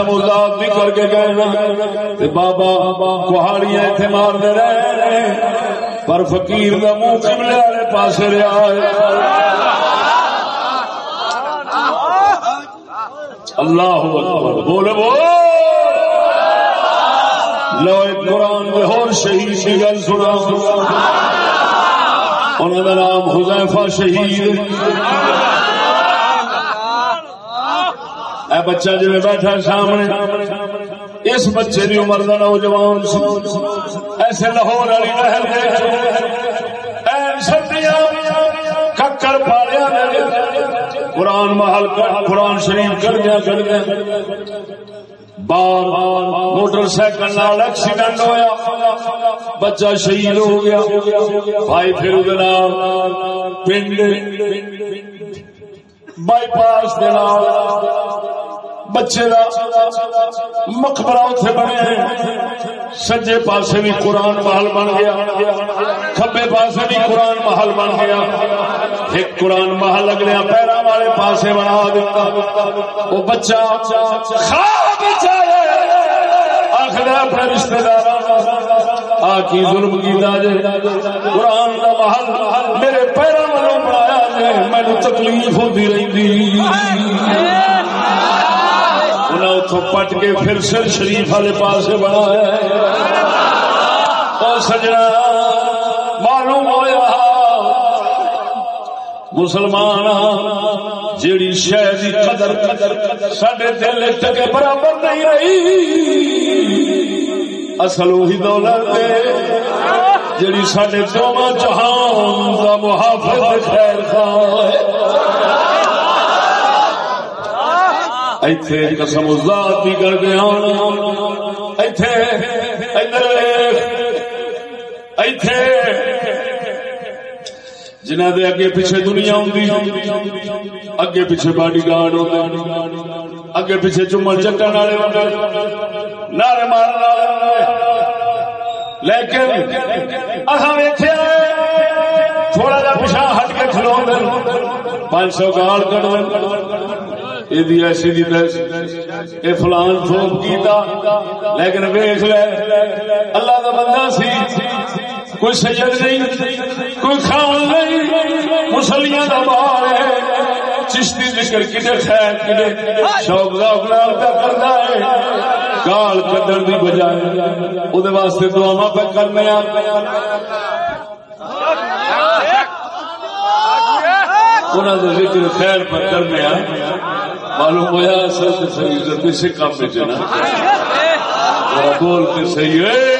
قسم ازاد بھی کر کے گئے بابا کہاڑیاں اتنے مار دے رہے پر فقیر کا منہ چملے والے پاس رہا اللہ بول بول لو قرآن میں ہور شہید کی گل سنا۔ انہوں کا نام حذیفہ شہید۔ اے بچہ جی بیٹھا سامنے، اس بچے کی عمر کا نوجوان ایسے لاہور والی لہر ککر پالیا قرآن محل قرآن شریف کر گیا کر گیا۔ بار موٹر سائیکل نال ایکسیڈنٹ ہوا بچہ شہید ہو گیا۔ بھائی پھر پنڈ بائی پاس بچے کا مقبرہ اتنے بنے سجے پاسے بھی قرآن محل بن گیا۔ کبے پاسے بھی قرآن محل بن گیا۔ ایک قرآن محل اگلے پیروں والے پاسے بنا دیتا وہ بچہ آخر اپنے رشتے دار آ کی ظلم کی قرآن کا محل میرے پیروں والوں بنایا جائے مینو تکلیف ہوتی رہی پٹ کے پھر سر شریف والے پاس بنایا اور سجنا، معلوم ہوا مسلمان جیڑی شہر کی قدر قدر سڈے دل ٹکے برابر نہیں رہی۔ اصل وہی دولت جیڑی سڈے دونوں جہان کا محافظ خیر خواہ ایتھے قسم ذات بھی کر گیا ایتھے ادھر ایتھے۔ جنہ دے اگے پیچھے دنیا ہوندی، اگے پیچھے باڈی گارڈ ہوندے، اگے پیچھے چمن چٹن والے ہوندے نعرے مارن لیکن اساں ویکھیا تھوڑا جا پیچھے ہٹ کے کھلو پانچ سو گال کڈ ایسی یہ فلان فوک کیتا لیکن ویخ لے اللہ کا بندہ سی کوئی سجد نہیں کوئی خاون نہیں مسلیاں کا بار ہے چشتی ذکر کدے خیر کدے شوق ذوق نال ہے گال دی بجائے او دے واسطے دعاواں پہ کرنے آ ذکر خیر پر کرنے آ معلوم ہوا سے صحیح عزت اسی کام میں چنا بول کے صحیح ہے۔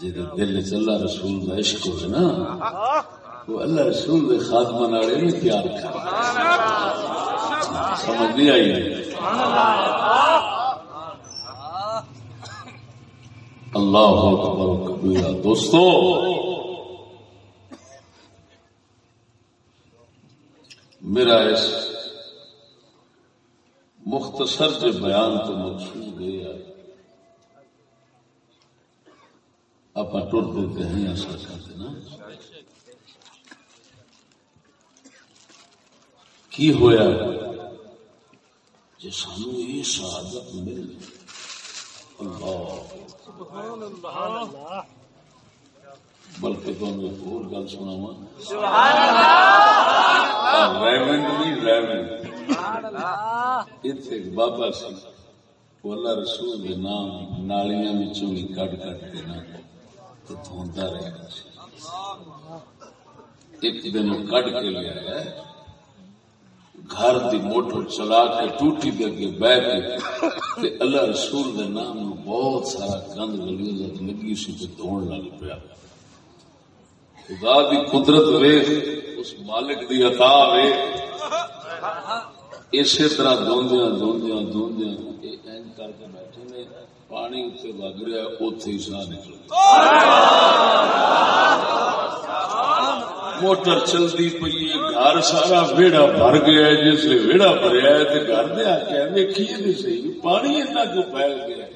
جی دل چلا رسول کا عشق ہو نا وہ اللہ رسول کے خاتمہ نالے نہیں پیار کر۔ سمجھ نہیں آئی؟ اللہ اکبر کبیرہ دوستو، میرا اس مختصر جو بیان تو مقصود یہ ہے۔ آپ ٹر دیتے ہیں ایسا کرتے نا؟ کی ہوا جی سانو یہ شہادت مل اللہ۔ بلکہ تم ایک اور گل سنا اتنے بابا سی اللہ رسول کے نام، نالیاں بھی کٹ کٹ کے نہ نا دھوندا رہا ایک دن کٹ کے لیا ہے گھر دی موٹر چلا کے ٹوٹی دے کے بہ کے اللہ رسول دے نام نو بہت سارا گند گلی لگی سی تے دھون لگ پیا۔ خدا دی قدرت وے اس مالک دی عطا وے اسی طرح دوندیاں دوندیاں دوندیاں این کر کے بیٹھے۔ پانی اتنے لگ رہا اوتھے ہی سا نکل موٹر چلتی پی گھر سارا ویڑا بھر گیا جس نے ویڑا بھریا تو گھر دے آ کے دیکھیے صحیح پانی اتنا کیوں پھیل گیا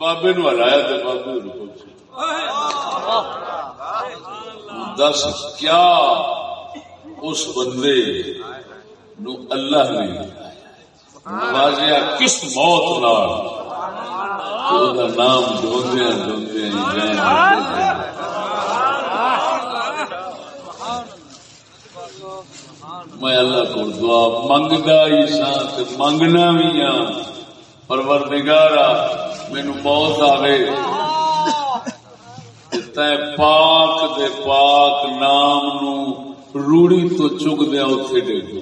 بابے نو ہلایا تو بابے دس، کیا اس بندے نو اللہ نے نوازیا کس موت نال نام ڈوندیا ڈوندیا میں اللہ کو دعا منگتا ہی سا منگنا بھی ہاں۔ پروردگارا مینو موت آئے پاک دے پاک نام نو روڑی تو چک دیا اتنے ڈگ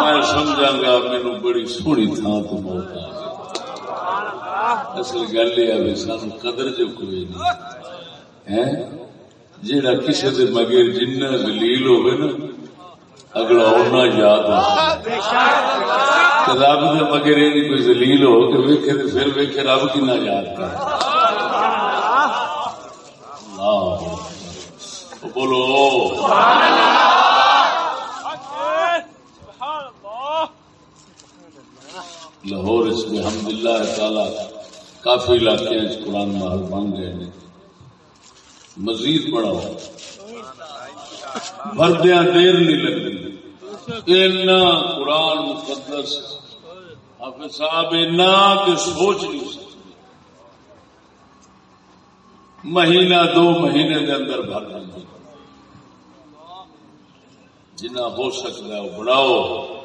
میں سمجھا گا مینو بڑی سونی تھان تو موت اصل گل یہ سان قدر جو کوئی نہیں۔ جیڑا کسی دے مگر جنہ دلیل ہوئے نا، اگلا ہونا یاد رب دے مگر یہ کوئی دلیل ہو کہ ویکھے پھر ویکھے رب کی نہ یاد کر بولو۔ لاہور اس میں الحمد للہ تعالی کافی علاقے اس قرآن محل بن گئے ہیں۔ مزید بڑھاؤ بردیا دیر نہیں لگتی۔ اینا قرآن مقدس حافظ صاحب اینا کہ سوچ نہیں سکتے۔ مہینہ، دو مہینے کے اندر بھر لیں جنا ہو سکتا ہے وہ بڑھاؤ۔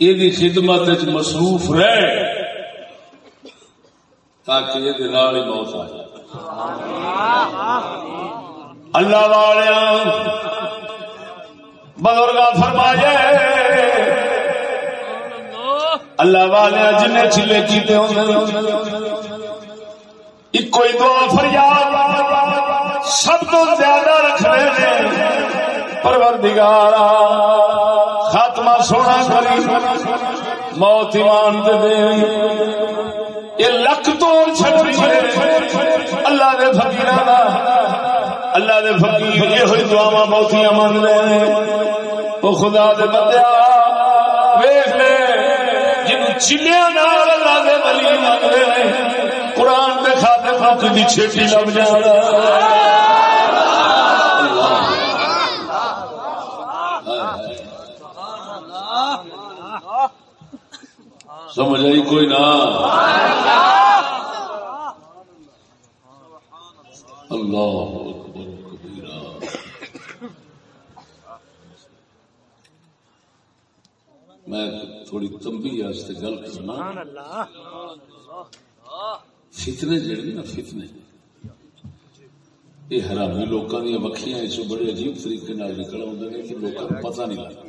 یہ خدمت مصروف رہے تاکہ یہ موت آ جائے اللہ والے بزرگ فرمایا اللہ والے جن چلے کیتے ایک کوئی دعا فریاد سب تو زیادہ رکھنے ہیں پروردگارا خاتمہ سونا کری۔ موت ایمان دے دے۔ یہ لک توڑ چھڑی اللہ دے فقیر اللہ دے فقیر یہ ہوئی دعا بہتیاں من رہے وہ خدا دے بندیا ویخ لے۔ جن چلیا نال اللہ دے ولی من رہے قرآن دے خاطر فق دی چھٹی لگ جانا۔ سمجھ آئی کوئی نہ اللہ میں تھوڑی تمبی گل کرنا۔ فتنے جڑے نا فتنے۔ یہ حرامی لوگوں دیا وکیاں اس بڑے عجیب طریقے نکل آتے کہ لوگوں کو پتہ نہیں لگتا۔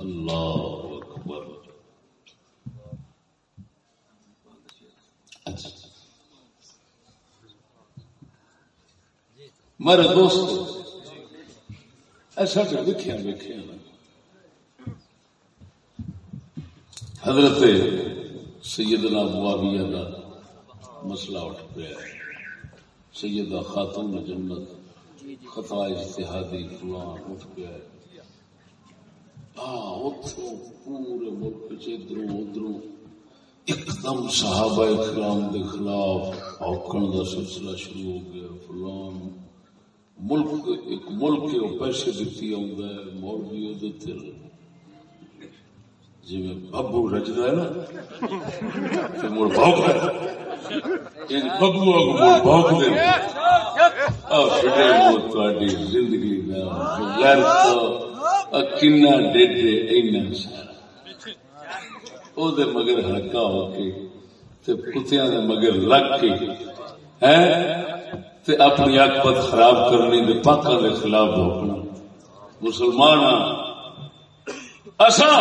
اللہ اکبر اچھا. میرے دوست ایسا جو لکھیا لکھیا حضرت سیدنا معاویہ کا مسئلہ اٹھ پیا سیدہ خاتون جنت، خطا اجتہادی فلان اٹھ پیا پورے ملک ادھر ادھر ایک دم صحابہ اکرام کے خلاف اوکن کا سلسلہ شروع ہو گیا فلان ملک ایک ملک کے پیسے دیتی آتا ہے مول بھی وہ جی میں ببو رجدا ہے نا مڑ بھوک ببو بھوک دے زندگی میں کنا ڈیڈے اینا سارا۔ او دے مگر ہلکا ہو کے تے کتیاں دے مگر لگ کے، ہیں؟ تے اپنی اکبت خراب کرنی دے پاکاں دے خلاف بھوکنا مسلمان اساں!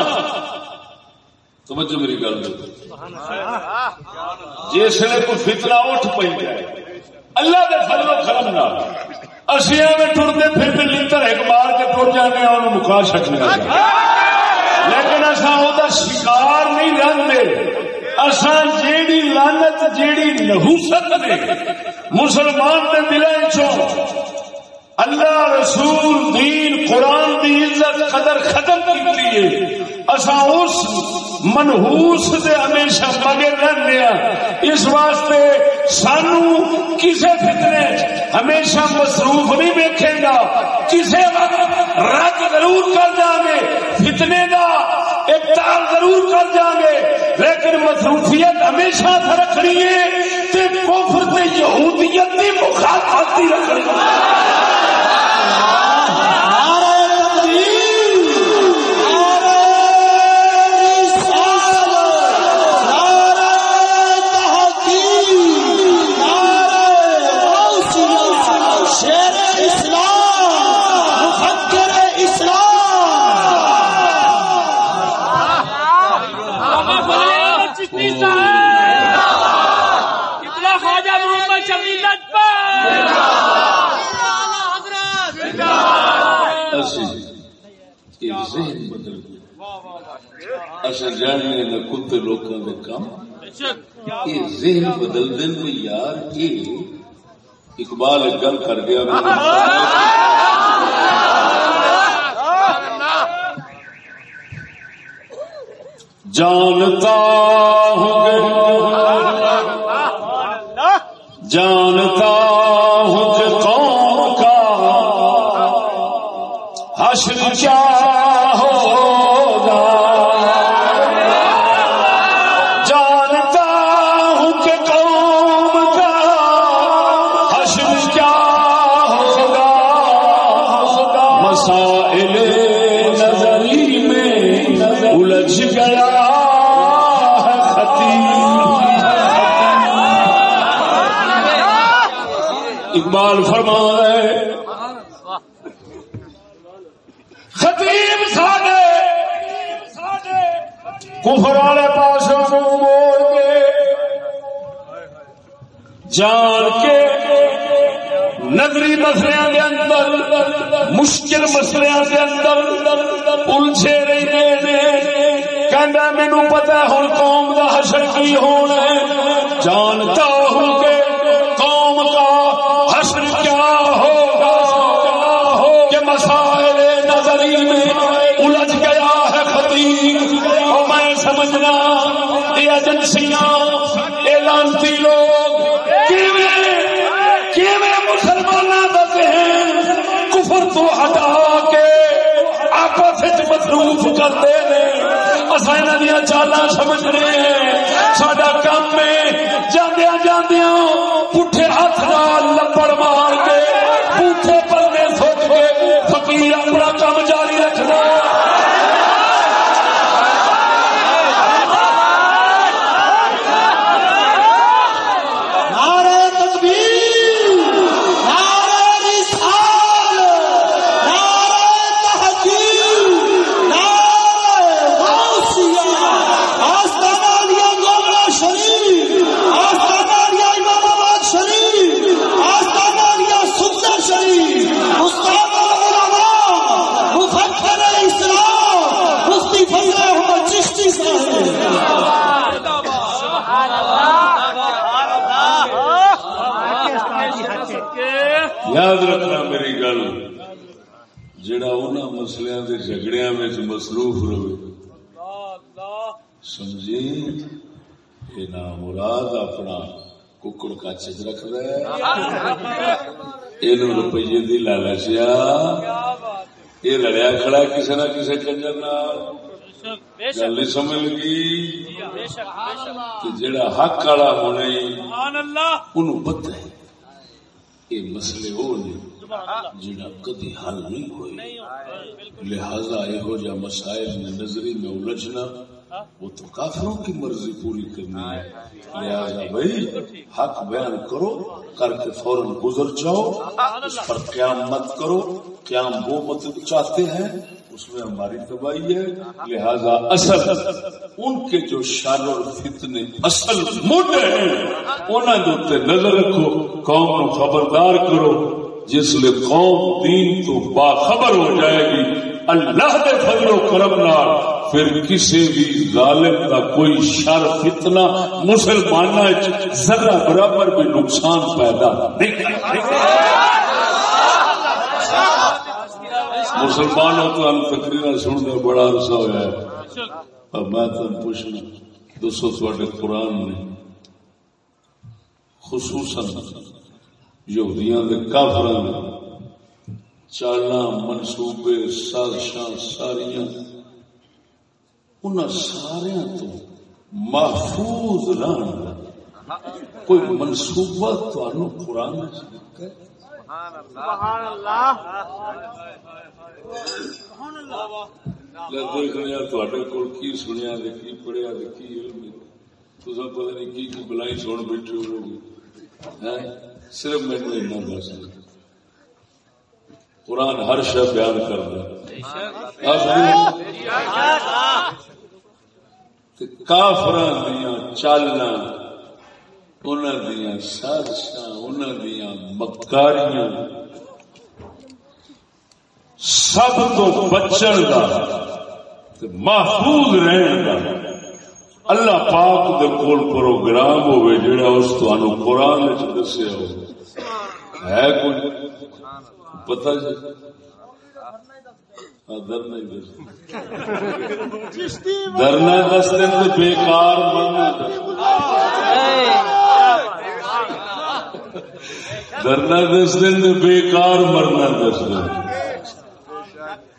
توجہ میری گل دے جس نے کوئی فتنہ اٹھ پہ جائے، اللہ دے فضل و کرم نال۔ اصیا میں ٹرتے پھر لڑ ایک مار کے ٹر جانے اور مکا سکنے لیکن اصا وہ شکار نہیں رہتے اصا جیڑی لانت جیڑی نہوست نے مسلمان کے دلوں چ اللہ رسول دین قرآن دی عزت قدر ختم کی اصا اس منہوس دے ہمیشہ مگر رہنے ہاں۔ اس واسطے سانو کسے فتنے ہمیشہ مصروف نہیں ویکھے گا۔ کسے وقت رد ضرور کر جائیں گے۔ فتنے کا ابتال ضرور کر جائیں گے۔ لیکن مصروفیت ہمیشہ رکھنی ہے۔ تے کفر تے یہودیت کی مخالفت رکھنی ہے۔ اقبال گل کر گیا جانتا ہوں جانتا پتا ہوں قوم کا حشر کی ہونا جانتا اصا دیا چالا سمجھ رہے ہیں۔ سڈا کام ہے۔ جاندیا جاندیا پٹھے ہاتھ نال لپڑ مار کے پوچھے پلے سوچ کے فقیر اپنا کام جاری رکھنا نعرہ تکبیر نعرہ رسال نعرہ تحقیق نعرہ غوثیہ آستانہ لیا گومرا شریف آستانہ لیا امام آباد شریف آستانہ لیا سندر شریف استاد العلماء مفکر اسلام مفتی فضل احمد چشتی صاحب یاد رکھنا میری گل جڑا انہوں مسلیا کے جھگڑیا میں مصروف رہے۔ سمجھی یہ نام مراد اپنا ککڑ کچ رکھ یہ روپیے کی لالچیا یہ لڑیا کھڑا کسی نہ کسی کنجر گل نہیں سمجھ لگی؟ جڑا حق والا ہونا پتہ ہے۔ یہ مسئلے وہ نے جڑا کدی حل نہیں ہوئے۔ لہذا یہ مسائل نے نظری میں الجھنا، وہ تو کافروں کی مرضی پوری کرنی ہے۔ لہذا بھائی، حق بیان کرو، کر کے فوراً گزر جاؤ۔ اس پر قیام مت کرو۔ قیام وہ مت چاہتے ہیں اس میں ہماری تباہی ہے، لہذا اصل ان کے جو شر اور فتنے اصل مڈ ہیں انہوں کے نظر رکھو، قوم کو خبردار کرو، جس لیے قوم دین تو باخبر ہو جائے گی۔ اللہ کے فضل و کرم نال پھر کسی بھی ظالم کا کوئی شر، فتنہ مسلمان ذرا برابر بھی نقصان پیدا نہیں کرے۔ مسلمانوں تو ہم تقریر سننے بڑا عرصہ ہوا ہے۔ اب میں تم پوچھنا دوستو تھوڑے قرآن نے خصوصاً یہودیاں دے کافراں نے چالنا منصوبے سازشاں ساریاں انہاں ساریاں تو محفوظ رہن کوئی منصوبہ تو قرآن میں سبحان اللہ۔ کول کی سنیا کی پڑھیا کی علم تصا پتہ نہیں کی کی بلائی سن بیٹھے ہو صرف دس قرآن ہر شہ بیان کر کافر دیا چالنا انہوں دیا سازشاں انہوں دیا مکاریاں سب تو بچن کا محفوظ رہن کا اللہ پاک دے کول پروگرام ہوئے جڑا اس تو قرآن دسیا ہو ہے کوئی پتہ جی درنا دس دن تو بےکار درنا دس دن تو بےکار مرنا دس دن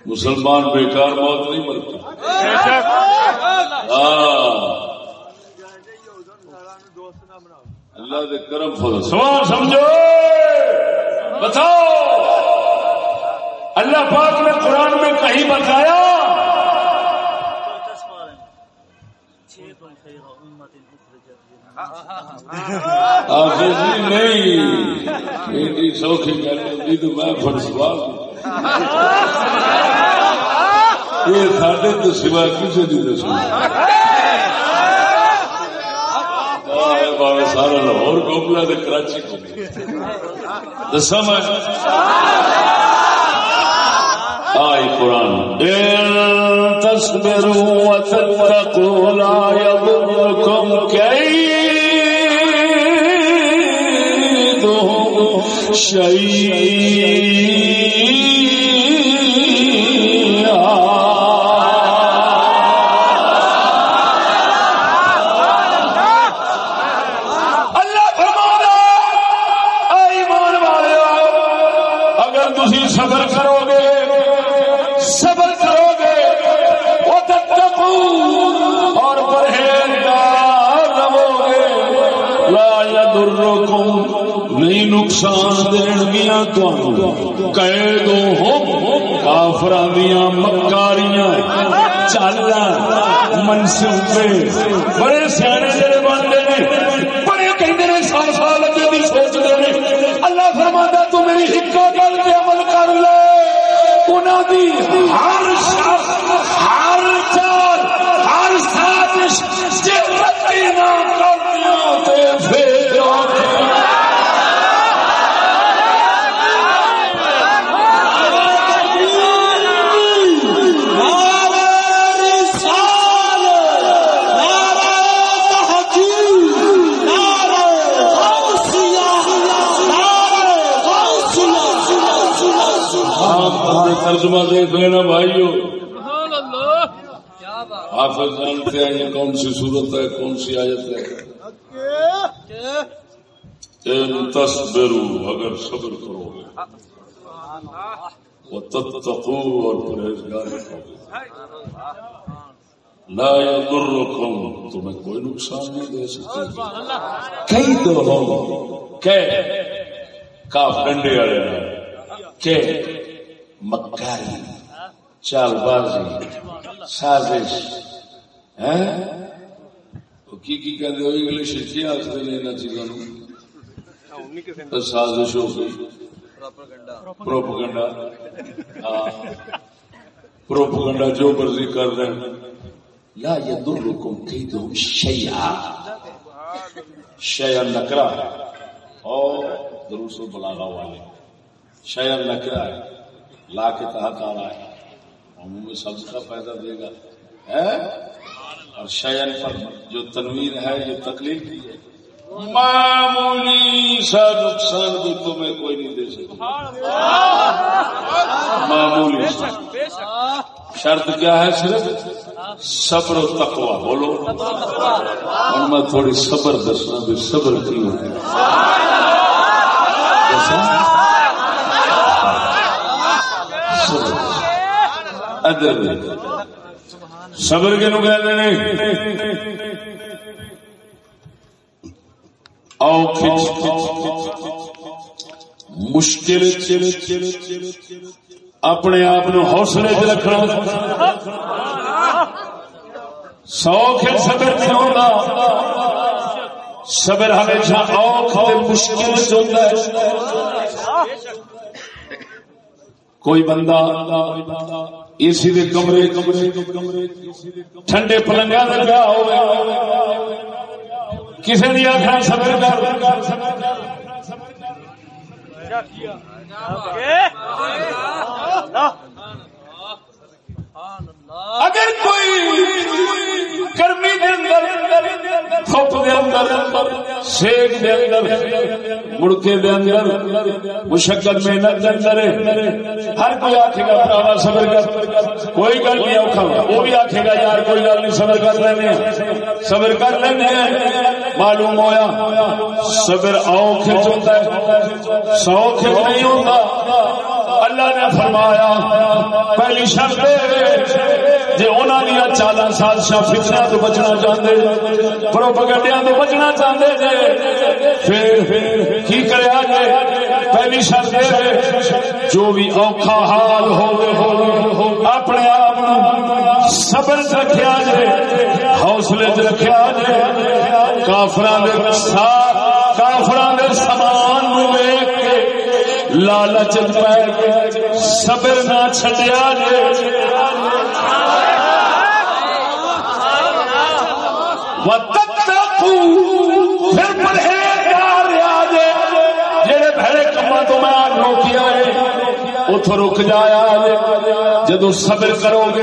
مسلمان بیکار موت نہیں مرتا اللہ دے کرم فضل سوال سمجھو۔ بتاؤ۔ اللہ پاک نے قرآن میں کہیں بتایا جی جی نہیں۔ ایڈی سوکھی گل ہوتی جی تو میں فرسوا یہ ساڈے تو سوا کسی نہیں دسو سارا لاہور گوبلا کراچی دسا میں۔ آئی قرآن. تصبروا وتتقوا لا يضركم كيدهم اللہ قید کافران دیاں مکاریاں چالا منصوبے۔ بڑے سیانے جڑے بنتے ہیں بڑے کہندے نے سال سال اگے بھی سوچدے نے۔ اللہ فرماتا تو میری حکا گل تے عمل کر لے۔ انہاں دی ہر شخص ہر چال ہر سازش جے رتی نہ کردیاں تے پھر نعرہ رسالت نعرہ تحقیق نعرہ غوثیہ نعرہ غوثیہ آپ ترجمہ دیکھ لینا بھائیو حافظ جانتے ہیں یہ کون سی صورت ہے، کون سی آیت ہے؟ ان تصبروا اگر صبر کرو گے وتتقوا اور پرہیزگار رہو گے لا یضرکم، تمہیں کوئی نقصان نہیں دے سکتے کئی تو ہو کہ کاف ڈنڈے والے کہ مکاری، چال بازی، سازش۔ کی کی کہتے ہو انگلش کی آخر نے انہوں چیزوں تو سازش ہو گئی پروپگنڈا پروپگنڈا جو مرضی کر رہے ہیں لا يضركم كيدهم شيئا شيئا نکرا اور دروس البلاغہ والے شيئا نکرا ہے لا کے تحت آ رہا ہے عموم میں سبز کا فائدہ دے گا ہے اور شیئن پر جو تنویر ہے یہ تکلیف دی ہے۔ معمولی سا نقصان بھی تمہیں کوئی نہیں دے سکتا۔ معمولی شرط کیا ہے صرف؟ صبر و تقوی۔ بولو۔ اور میں تھوڑی صبر دسنا، بھی صبر کی ہوتی ادھر صبر کے نو کہتے ہیں۔ آؤ مشکل اپنے آپ حوصلے چ رکھنا۔ سوکھ صبر نہیں ہوتا۔ صبر ہمیشہ اوکھ مشکل ہوتا ہے۔ کوئی بندہ اسی دے کمرے کمرے ٹھنڈے پلنگا لگا ہو کسی نے آخر صبر کر اگر کوئی گرمی دے اندر دھوپ دے اندر سیک دے اندر، مڑکے دے اندر، مشقت محنت دے اندر ہر کوئی آکھے گا، بھراوا، صبر کر۔ کوئی گل نہیں اوکھا۔ وہ بھی آکھے گا، یار، کوئی گل نہیں، صبر کر لینے ہیں۔ صبر کر لینے ہیں۔ معلوم ہویا، صبر اوکھے ہوتا ہے۔ سوکھے نہیں ہوتا اللہ نے فرمایا، پہلی شرط جی انہوں نے چالا سازشاں فکر تو بچنا چاہتے پروپگنڈیا تو بچنا چاہتے پھر کی کریا جائے پہلی شرط جو بھی اوکھا حال ہو، اپنے آپ صبر رکھا جائے حوصلے چ رکھا جائے کافران ساتھ کافران لالچ پے کے صبر نہ چھڈیا جے۔ وتتقوا پھر پڑھے رہیا جے جڑے بھڑے کما تو میں روکیا ہے اتو رک جایا جدو صبر کرو گے،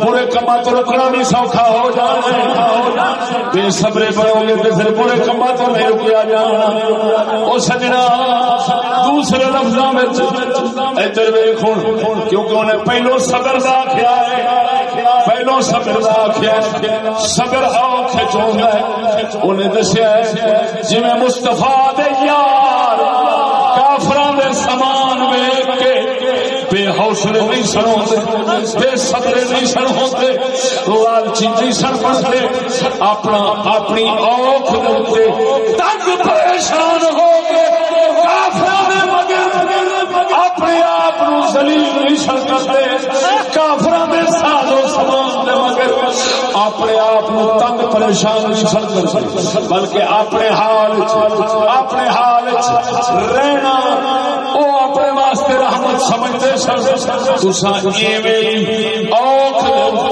برے کما تو رکنا بھی سوکھا ہو جانا بے صبرے بڑھو گے تو پھر برے کما تو نہیں رکیا جانا۔ وہ سجنا، دوسرے لفظوں میں ادھر ویخ کیونکہ انہیں پہلو صبر کا آخیا ہے۔ پہلو صبر کا آخیا صبر آخ چاہتا ہے۔ انہیں دسیا جی مستفا دے یار کافران دے سامان ویگ کے بے حوصلے نہیں سن ہوتے بے صبرے نہیں سن ہوتے لالچی نہیں سن پڑتے اپنا اپنی اوکھ دے تنگ پریشان ہو کے دے مگر اپنے آپ زلیل نہیں سن کرتے دے سامان دے مگر اپنے آپ تنگ پریشان نہیں سن کرتے بلکہ اپنے حال اپنے حال رہنا وہ رحمت سمجھتے سن تسا ایویں اوکھ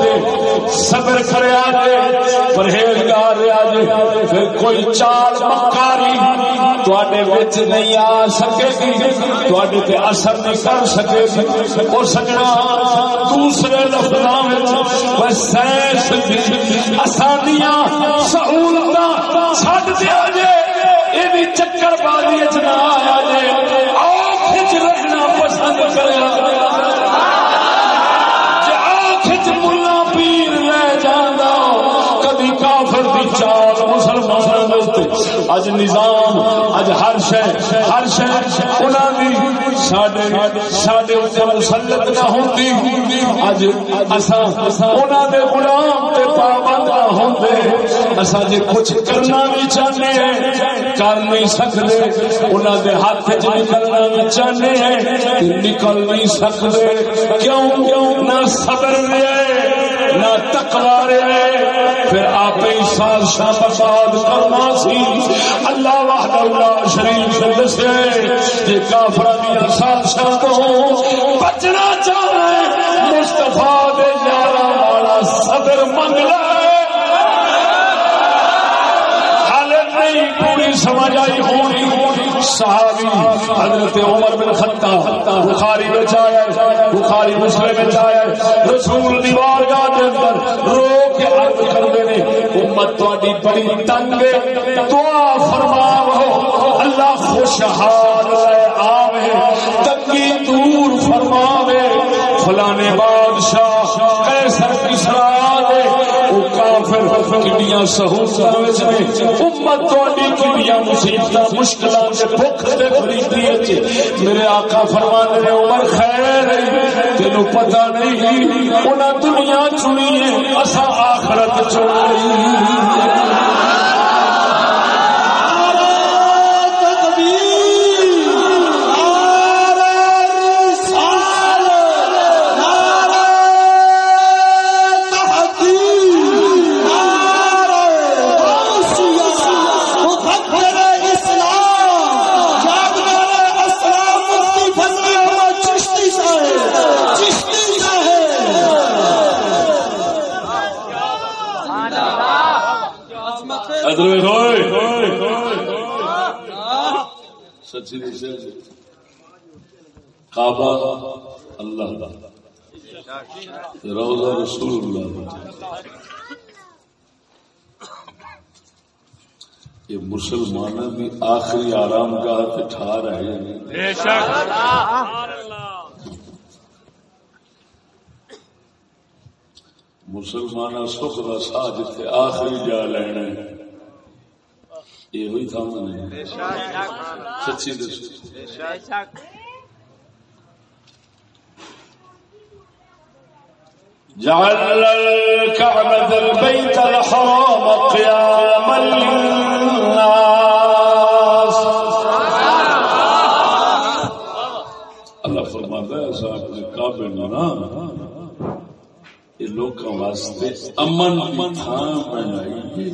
دے صبر کریا جے پرہیزگار رہیا جے پھر کوئی چال مکاری تواڈے وچ نہیں آ سکے گی، تواڈے تے اثر نہیں کر سکے گی۔ او سجنا، دوسرے لفظاں وچ بس سائنس دی آسانیاں، سہولتاں چھڈ دیا جے یہ چکر بازی چ نہ آیا جے۔ جی اج نظام اج ہر شہ ہر شہ انہوں دی ساڈے ساڈے اتنے مسلط نہ ہوتی اج اساں انہوں دے غلام تے پابند نہ ہوندے۔ اساں جے کچھ کرنا بھی چاہتے ہیں کر نہیں سکتے انہوں دے ہاتھ چ نکلنا بھی چاہتے ہیں نکل نہیں سکتے کیوں کیوں نہ صبر رہے نہ تکوا رہے پھر آپ ہی سازشاں برباد کرنا سی اللہ وحدہ اللہ شریف سے دسے جے کافر دیا سازشاں تو بچنا چاہ رہے مستفا دے یارا والا صبر منگ لے حالے نہیں پوری سمجھ آئی ہونی۔ صحابی حضرت عمر بن خطاب، بخاری میں آیا بخاری مسلم میں آیا رسول دیوار گاہ کے اندر رو کے عرض کرتے نے امت تہاڈی بڑی تنگ ہے، دعا فرماو اللہ خوشحال لے آوے تنگی دور فرماوے فلانے بادشاہ وہ کافر کڈیاں سہولتاں وچ نے امت تہاڈی کڈیاں مصیبتاں، مشکلاں تے بھوک تے غریبی وچ میرے آقا فرماندے نے عمر خیر، تینو پتہ نہیں، انہاں دنیا چنی ہے اسا آخرت چن روزہ رسول اللہ یہ مسلمانوں کی آخری آرام گاہ ٹھار ہے مسلمان سکھ کا سا جتنے آخری جا لینا یہ ہوئی تھا سچی دس جعل الكعبة البيت الحرام قياما للناس. اللہ فرماتا ہے ایسا اپنے کعبے میں نا، یہ لوکاں واسطے امن دی تھاں بنائی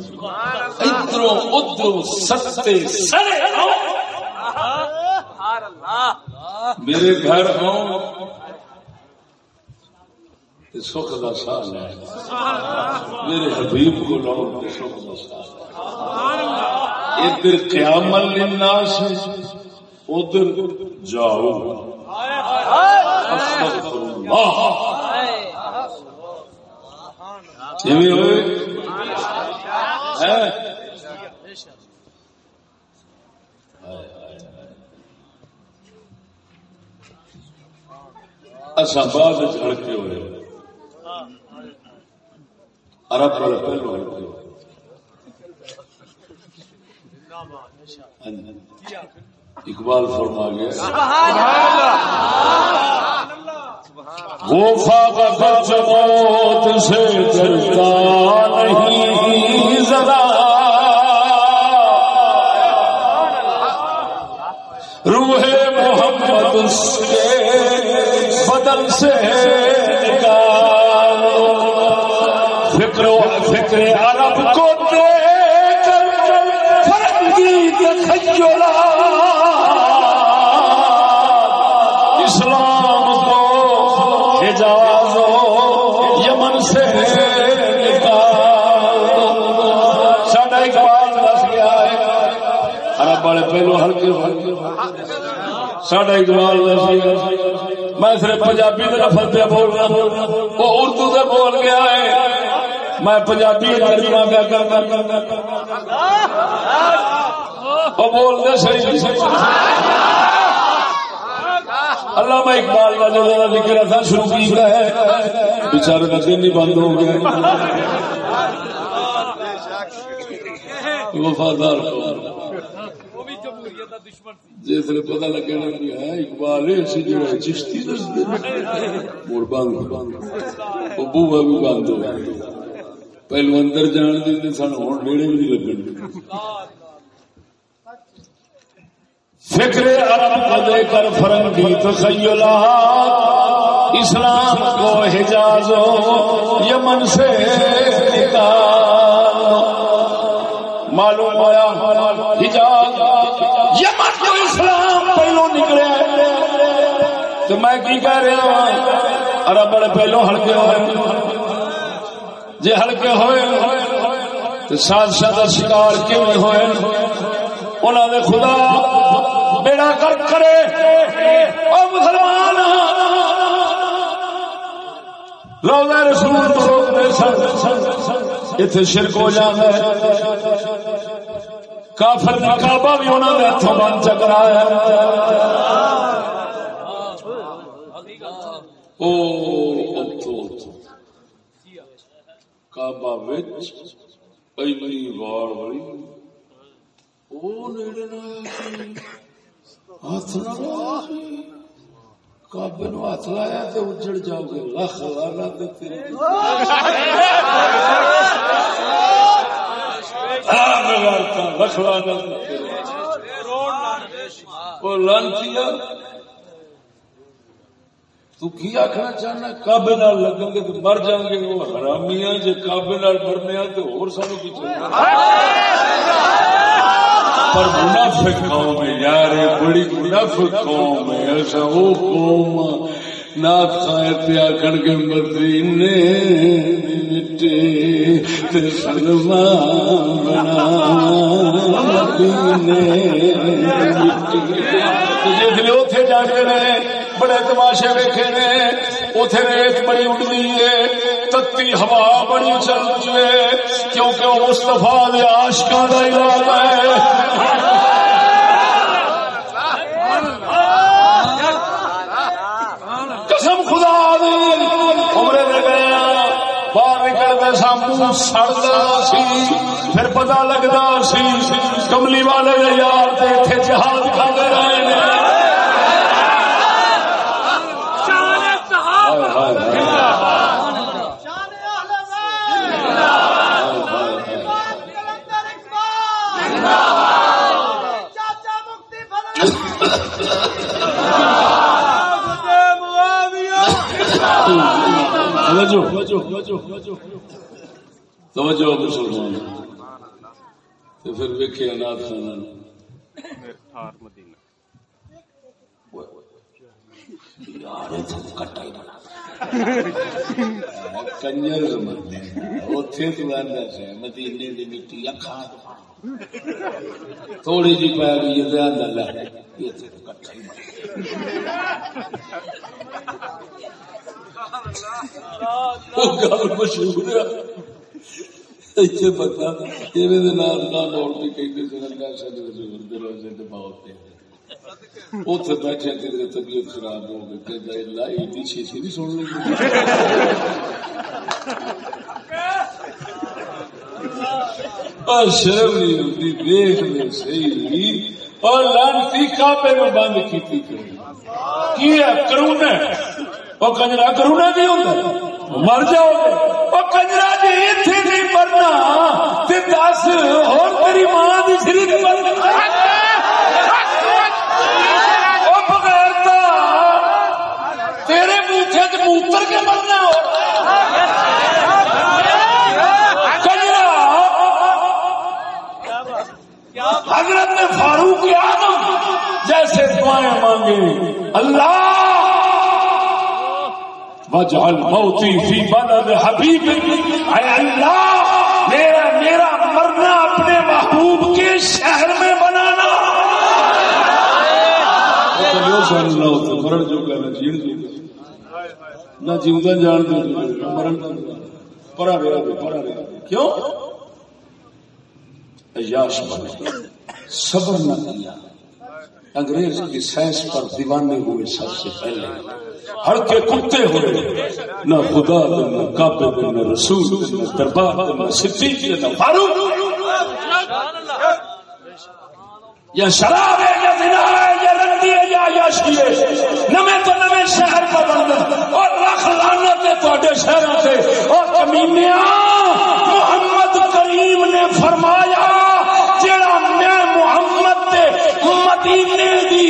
ادھر ادھر سستے سڑے میرے گھر آؤ سکھ کا سال ہے۔ میرے حبیب کو لاؤ سکھ کا سال ادھر قیامت للناس ادھر جاؤ۔ استغفر ہوئے؟ اچھا بعد ہڑکے ہوئے۔ عرب والے پہلو ہڑکے اقبال فرما گیا۔ وہ فاقہ موت سے ڈرتا نہیں ذرا روح محمد سے بدن سے فکر فکر عرب کو دے کر فرنگی تخیلات اسلام کو حجاز و یمن سے نکال۔ ساڈا اقبال دس گیا ہے۔ عرب والے پہلو ہلکے ہلکے ساڈا اقبال دس گیا میں صرف پنجابی کا لفظ پہ بول رہا وہ اردو سے بول گیا ہے۔ میں پنجابی ترجمہ پہ کر وہ بول صحیح اللہ میں اقبال کا جو ذکر تھا شروع کیا ہے۔ بیچارے کا دن ہی بند ہو گیا۔ وفادار جس نے پتا لگے نا کہ ہے، اقبال اسی جگہ چشتی دس مڑ بند۔ وہ بوا بھی بند ہو پہلو اندر جان دے سن ہوں نیڑے بھی نہیں لگن فکر عرب کو دے کر فرنگی تخیلات اسلام کو حجاز یمن سے نکال معلوم ہوا حجاز یمن کو اسلام پہلو نکلے تو میں کی کہہ رہا ہوں عرب بڑے پہلو ہلکے ہوئے جی ہلکے ہوئے تو سادشاہ کا شکار کیوں ہوئے؟ انہوں نے خدا بیڑا کر کرے۔ او مسلمان! روزہ رسول تو روکتے سن۔ اتنے شرک ہو جاتا ہے کافر کا کعبہ بھی انہوں نے ہاتھوں بند چکرایا او اتو کعبہ وچ پہلی وار بڑی او نیڑے نہ آیا ہاتھ نہ لایا کعبے نو ہاتھ لایا تو اجڑ جاؤ گے لکھ لانا لکھ لانا وہ تو کی آخنا چاہنا کابے نال لگیں گے تو مر جائیں گے، وہ حرامی جی کابے نال مرنے تو اور سانو کی چاہیے؟ پر منافق قوم ہے یار بڑی منافق قوم ہے ایسا وہ قوم نات خائے پیا کر کے مردی نے مٹے تے سلما بنا مدینے جس لیے اتنے جا کے رہے بڑے تماشے ویکھے نے اتے ریت بڑی اڈنی ہے، تتی ہوا بڑی چلتی ہے کیونکہ وہ مستفا آشکا کا علاقہ ہے۔ قسم خدا دی، عمرے دے گیا باہر نکلتے سا منہ سڑتا سی، پھر پتا لگتا سی، کملی والے یار اتنے جہاز کھاتے رہے۔ توجہ۔ توجہ مسلمان۔ تو پھر ویکھے خانہ یار کٹا ہی کنجر زمانے۔ اوتھے تو آندا سے مدینے دی مٹی اکھاں تھوڑی جی پی گئی ہے گل مشہور اتنے بندہ اور بھی روزے بیٹھے طبیعت خراب ہو گئی اللہ ایڈی نہیں سن اور شرم نہیں ہوتی، دیکھ لے صحیح اور لانتی کعبے میں بند کیتی کری کی کرونا وہ کنجرا کرونا نہیں ہوتا مر جاؤ گے وہ کنجرا جی اتنے نہیں مرنا۔ تے دس اور تیری ماں دی سری مرنا وہ بغیرتا تیرے موچے چ موتر کے مرنا ہو کنجرا حضرت نے فاروق اعظم جیسے دعائیں مانگے اللہ وجعل موتی فی بلد حبیب۔ اے اللہ، میرا میرا مرنا اپنے محبوب کے شہر میں بنانا۔ مرن جو نہ جیڑ جو نہ جیوتا جان دو مرن پرا رہا پرا رہا کیوں؟ عیاش بنے صبر نہ کیا۔ انگریز کی سائنس پر دیوانے ہوئے سب سے پہلے۔ ہر کے کتے ہوئے۔ نہ خدا دے نہ کعبے دے نہ رسول دے نہ دربار دے نہ صدیق دے نہ فاروق یا شراب ہے، یا زنا ہے، یا رندی ہے، یا یاشی ہے۔ نمے تو نمے شہر کا بندر اور لکھ لعنت ہے تواڈے شہراں تے۔ اور کمینیاں محمد کریم نے فرمایا جڑا مدینے دی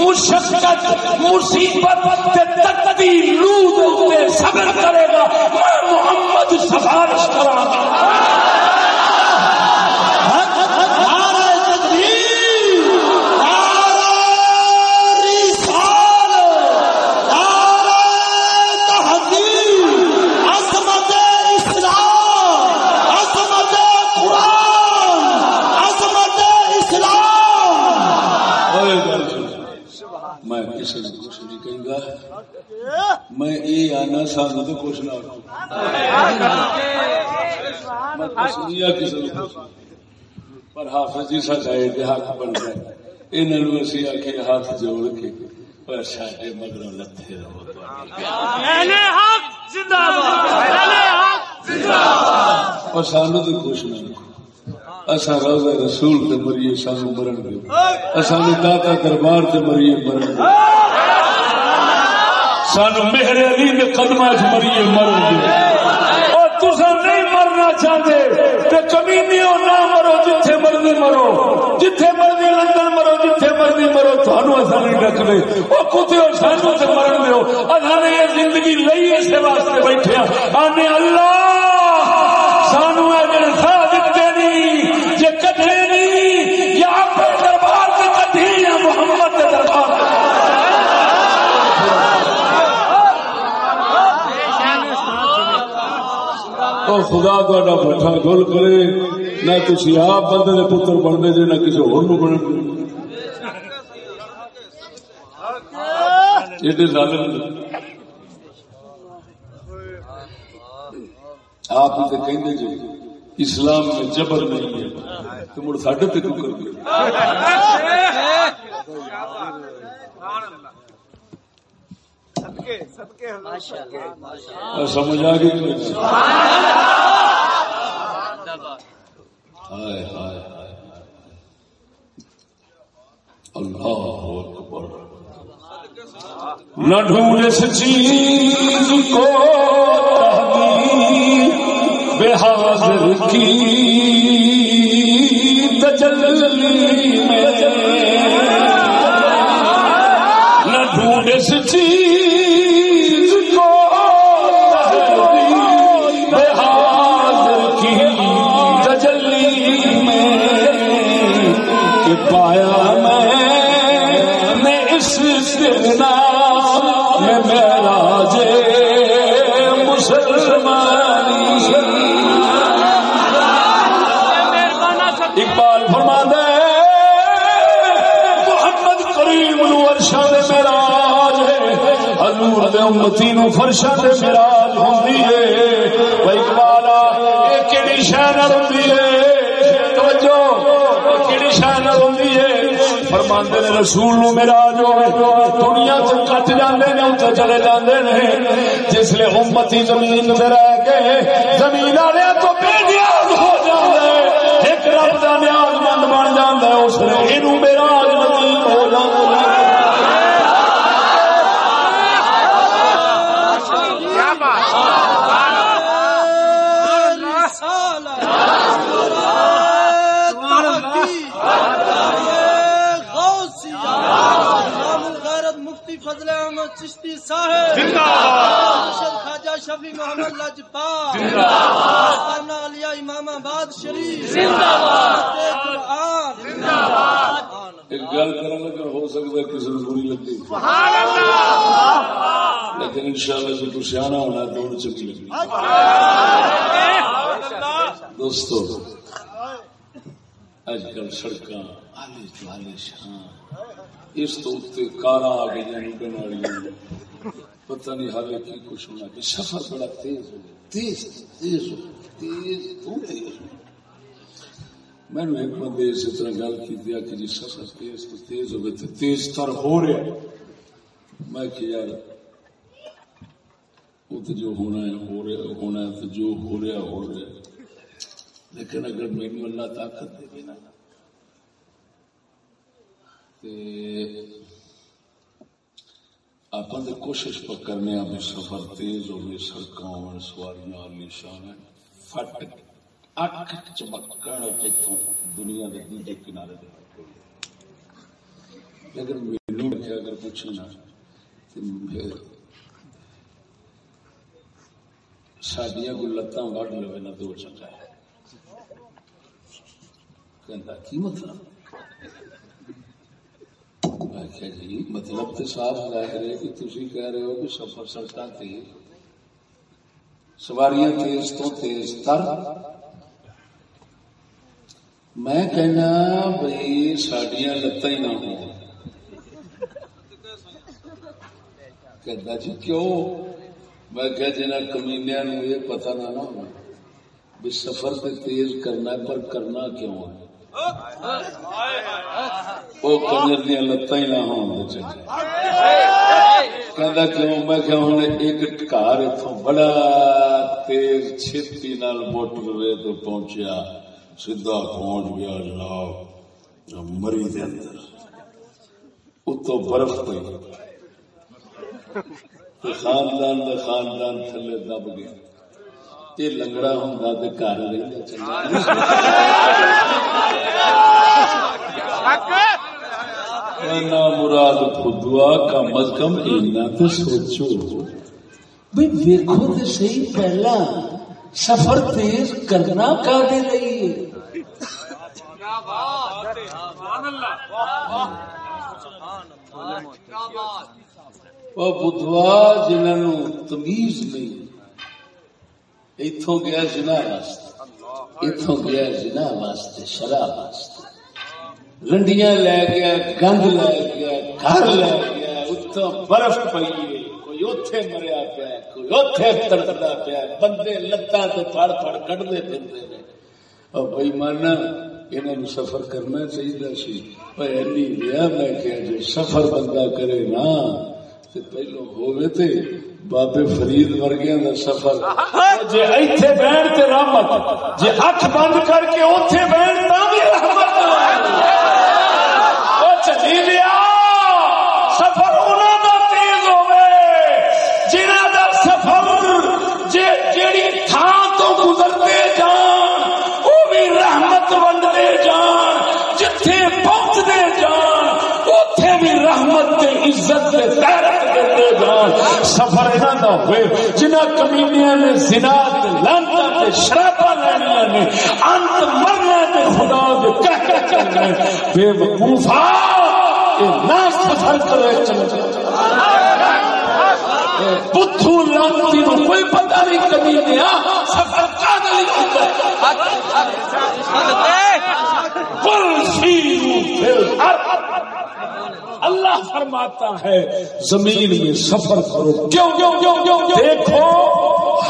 مشقت مصیبت تے تقدیر روح تے صبر کرے گا۔ میں محمد سفارش کراں گا نعرہ تکبیر نعرہ رسالت نعرہ تحقیق عظمت اسلام عظمت قرآن عظمت اسلام اوے گل سن۔ میں کسی نے کچھ نہیں کہیں گا میں یہ آنا سانو تو کچھ نہ کسی پر حافظ جی حق بن گئے انہوں نے اسی آخے ہاتھ جوڑ کے پر ساڈے لتھے رہو۔ اور سانو تو کچھ نہ اصا روزہ رسول تے مریے سانو مرن دے۔ اصا داتا دربار تے مریے مرن دے۔ سانو مہر علی دے قدمہ مریے مر گئے اور تسا نہیں مرنا چاہتے تے کمینیو نہ مرو جتھے مرضی مرو۔ جتھے مرضی لندن مرو، جتھے مرضی مرو، تھانو اسا نہیں ڈکنے۔ دے او کتے ہو سانو تے مرن دیو۔ اسا نے یہ زندگی لئی اسے واسطے بیٹھے آنے اللہ سانو اے جڑے سا دتے نہیں جے کٹھے نہیں یا اپنے دربار سے کٹھی یا محمد کے دربار سے او خدا تا بٹھا گل کرے، نہ تھی آپ بندے دے پتر بننے جے نہ کسی ہور نو بننے ایڈے ظالم آپ ہی کہندے جی اسلام میں جبر نہیں ہے، تو مڑ ساڈے تے کیوں کر گئے؟ اور سمجھ آ گئی؟ ہائے ہائے ہائے ہائے۔ اللہ اکبر نہ ڈھونڈ اس چیز کو بے حاضر کی امتی دے میراج ہوندی ہے؟ او اے کیڑی ہوندی ہے؟ توجہ ہوندی ہے؟ فرماندے نے رسول نو میراج ہوے دنیا تو کٹ جاندے نے اوتے چلے جاندے نے۔ جس لے امتی زمین تے رہ کے زمین والے تو بے نیاز ہو جاندے ایک رب دا نیاز مند بن جاندا ہے اس نے اینو میراج نصیب ہو جاندا ہے کیا بات مفتی فضل احمد چشتی صاحب۔ ارشد خواجہ شفیع محمد لجپال خانہ علیہ امام آباد شریف۔ قرآن۔ ایک گل کرنے لگا ہو سکتا ہے کسی کو بری لگی۔ لیکن انشاءاللہ جی کچھ آنا ہونا ہے تو چکی لگی۔ دوستو اج کل سڑکاں چوالی شان اس تو اتنے کارا آ گئی لڈن والی پتہ نہیں حالے کی کچھ ہونا کہ سفر بڑا تیز ہو تیز تیز ہو تیز تو تیز ہو میں نے ایک بندے اسی طرح گل کی دیا کہ جی سفر تیز تو تیز ہو گئے تیز تر ہو رہا ہے۔ میں کہ یار، وہ تو جو ہونا ہے، ہو رہا ہونا ہے تو جو ہو رہا ہو رہا ہے۔ لیکن اگر میری اللہ طاقت دے نا آپ کوشش پر کرنے بھی سفر تیز ہوگی سڑکاں ہو سواریاں عالی شان فٹ اک چمکن جتوں دنیا کے دوجے کنارے دے لیکن مینو اگر پوچھنا سڈیا کو لتاں وڈ لو نہ دو چنگا ہے۔ کہتا کی مطلب؟ میں کہا جی مطلب تو صاف ظاہر ہے کہ تھی کہہ رہے ہو کہ سفر سڑکاں تیز، سواریاں تیز تو تیز تر۔ میں کہنا بھائی سڈیا لتاں ہی نہ ہو کہتا جی کیوں؟ میں کہ جنا کمینیا نو یہ پتہ نہ نہ ہو بھی سفر سے تیز کرنا ہے پر کرنا کیوں ہے؟ وہ کنجر دیا لتاں ہی نہ ہون کہندا کیوں؟ میں کہ ہن ایک گھر بڑا تیز چھتی نال موٹر وے تو پہنچیا۔ سیدھا پہنچ گیا جناب مری دے اندر۔ برف پئی۔ خاندان دا خاندان تھلے دب گیا یہ لنگڑا ہوں تو گھر چنگا۔ مراد خدوا کم از کم اینا تو سوچو۔ بھئی ویکھو تے صحیح پہلا سفر تیز کرنا کادے لئی۔ وہ بدھوا جنہوں تمیز نہیں۔ اتوں گیا جنا واسطے اتوں گیا جنا واسطے، شراب واسطے۔ رنڈیاں لے گیا، گند لے گیا، گھر لے گیا اتوں برف پی کوئی اوتھے مریا پیا، کوئی اوتھے تڑپتا پیا، بندے لتاں تے پھڑ پھڑ نے۔ بھائی مانا انہوں سفر کرنا چاہیے سی۔ اینی میں کہ جو سفر بندہ کرے نا، تے پہلو ہوئے تے بابے فرید ورگیاں دا سفر۔ جے ایتھے بہن تے رحمت، جے اکھ بند کر کے اوتھے بہن تاں بھی رحمت او چلی لیا سفر انہاں دا تیز ہوے جنہاں دا سفر، جے جیڑی تھاں تو گزرتے جان، او بھی رحمت ونڈتے جان، جتھے پہنچتے جان، اوتھے بھی رحمت تے عزت تے سفر انہاں دا ہوئے جنہاں کمینیاں نے زنا تے لعنتاں تے شراباں لینیاں نے انت مرنا تے خدا دے کہہ کہہ چلنا بے وقوفا اے نہ سفر کرے چل بدھو لانتی نو کوئی پتہ نہیں کمینیا سفر کا قل فی الارض اللہ فرماتا ہے زمین میں سفر کرو۔ کیوں کیوں کیوں کیوں کیوں دیکھو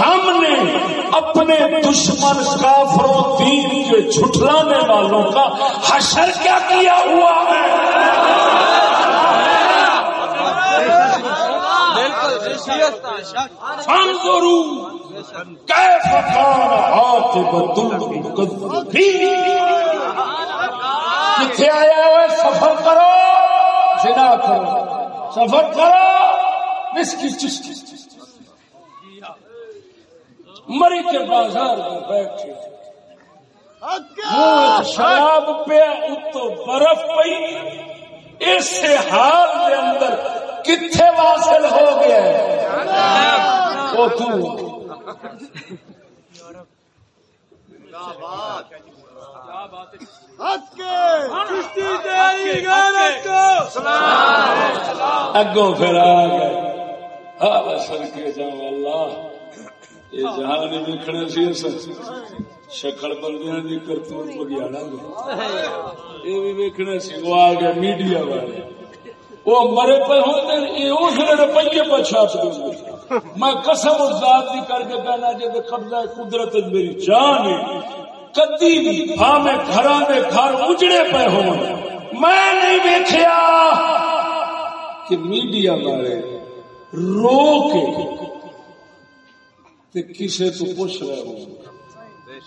ہم نے اپنے دشمن کافروں دین کے جھٹلانے والوں کا حشر کیا کیا ہوا ہے؟ فانظروا کیف کان عاقبت المکذبین کتنے آیا ہوئے سفر کرو۔ زنا کرو سفر کرو مسکی چشکی مری کے بازار میں بیٹھے۔ شراب پیا اتو برف پئی۔ اس حال کے اندر کتنے واصل ہو گیا ہے وہ تو۔ اگوں پھر آ گئے۔ ہاں بس کے اللہ۔ یہ جہاں نہیں دیکھنا سی شکل بندے کی کرتوت بگیاڑا یہ بھی ویکنا سی وہ آ گیا میڈیا والے۔ وہ مرے پہ ہوتے یہ اس نے روپیے پہ چھاپ دیں میں قسم ذات کی کر کے کہنا جی قبضہ قدرت میری جان ہے۔ کدی بھی ہاں میں گھر گھر اجڑے پہ ہو میں نہیں دیکھا کہ میڈیا والے رو کے تے کسے تو پوچھ رہے ہو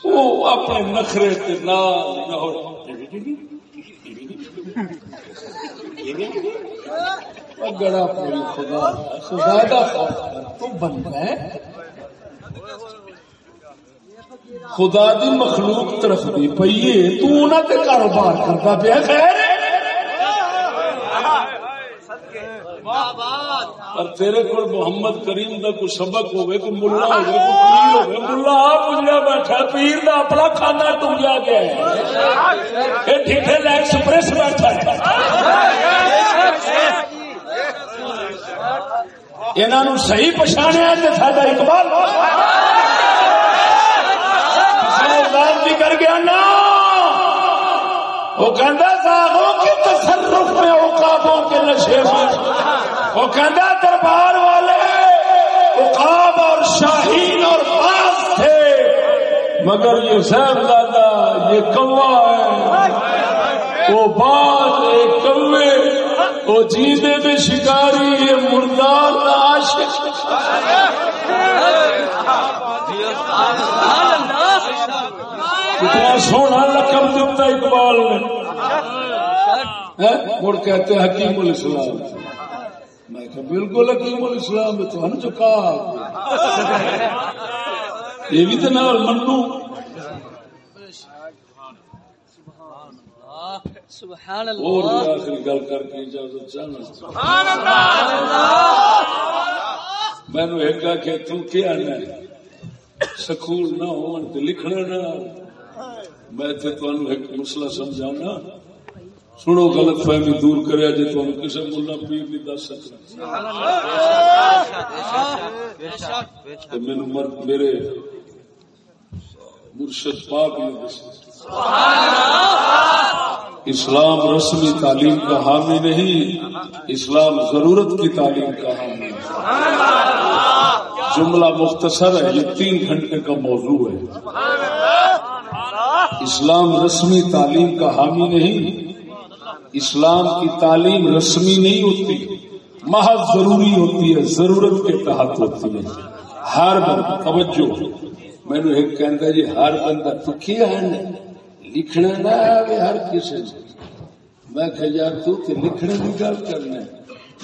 وہ اپنے نخرے تے نال نہ ہو۔ گڑا پوری خدا۔ زیادہ تو بنتا ہے خدا دی مخلوق طرف دی پئیے، تو انہاں تے کاروبار کرتا پیا، خیر؟ اور تیرے کو محمد کریم دا کوئی سبق ہوئے کوئی ملا ہوئے کوئی پیر ہوئے ملا آپ اجڑا بیٹھا، پیر دا اپنا کھانا ٹویا گیا ہے۔ یہ ڈیٹیل ایکسپریس بیٹھا ہے۔ انہوں نے صحیح پچھاڑیا تو ساڈا اقبال۔ کی کر گیا نا۔ وہ کہندا ساغوں کے تصرف میں عقابوں کے نشے میں۔ وہ کہندا دربار والے، عقاب اور شاہین اور باز تھے۔ مگر یہ صاحب دادا، یہ کوا ہے۔ وہ باز ایک کوے۔ وہ جیندے میں شکاری، یہ مردار عاشق۔ کتنا سونا لقب دیتا اقبال نے۔ مڑ کہتے ہیں حکیم الاسلام۔ میں کہا بالکل حکیم الاسلام تو ہم چکا۔ یہ بھی تو نہ منو۔ سبحان اور اللہ آخری گل کر کے اجازت چاہنا۔ میں نے ایک کہ تو کیا ہے؟ سکول نہ ہون تے لکھنا نہ۔ میں تے تانوں ایک مسئلہ سمجھانا، سنو غلط فہمی دور کریا جے تانوں کسے مولا پیر نہیں دس سکنا تے مینوں مر میرے مرشد پاک نے دسیا اسلام رسمی تعلیم کا حامی نہیں، اسلام ضرورت کی تعلیم کا حامی ہے جملہ مختصر ہے، یہ تین گھنٹے کا موضوع ہے۔ اسلام رسمی تعلیم کا حامی نہیں، اسلام کی تعلیم رسمی نہیں ہوتی، محض ضروری ہوتی ہے، ضرورت کے تحت ہوتی ہے۔ ہر بندہ، توجہ میں نے ایک کہتا جی ہر بندہ تو کیا ہے نا لکھنا نہ آئے ہر کسی سے۔ میں کہ یار تو تے لکھنے کی گل کرنا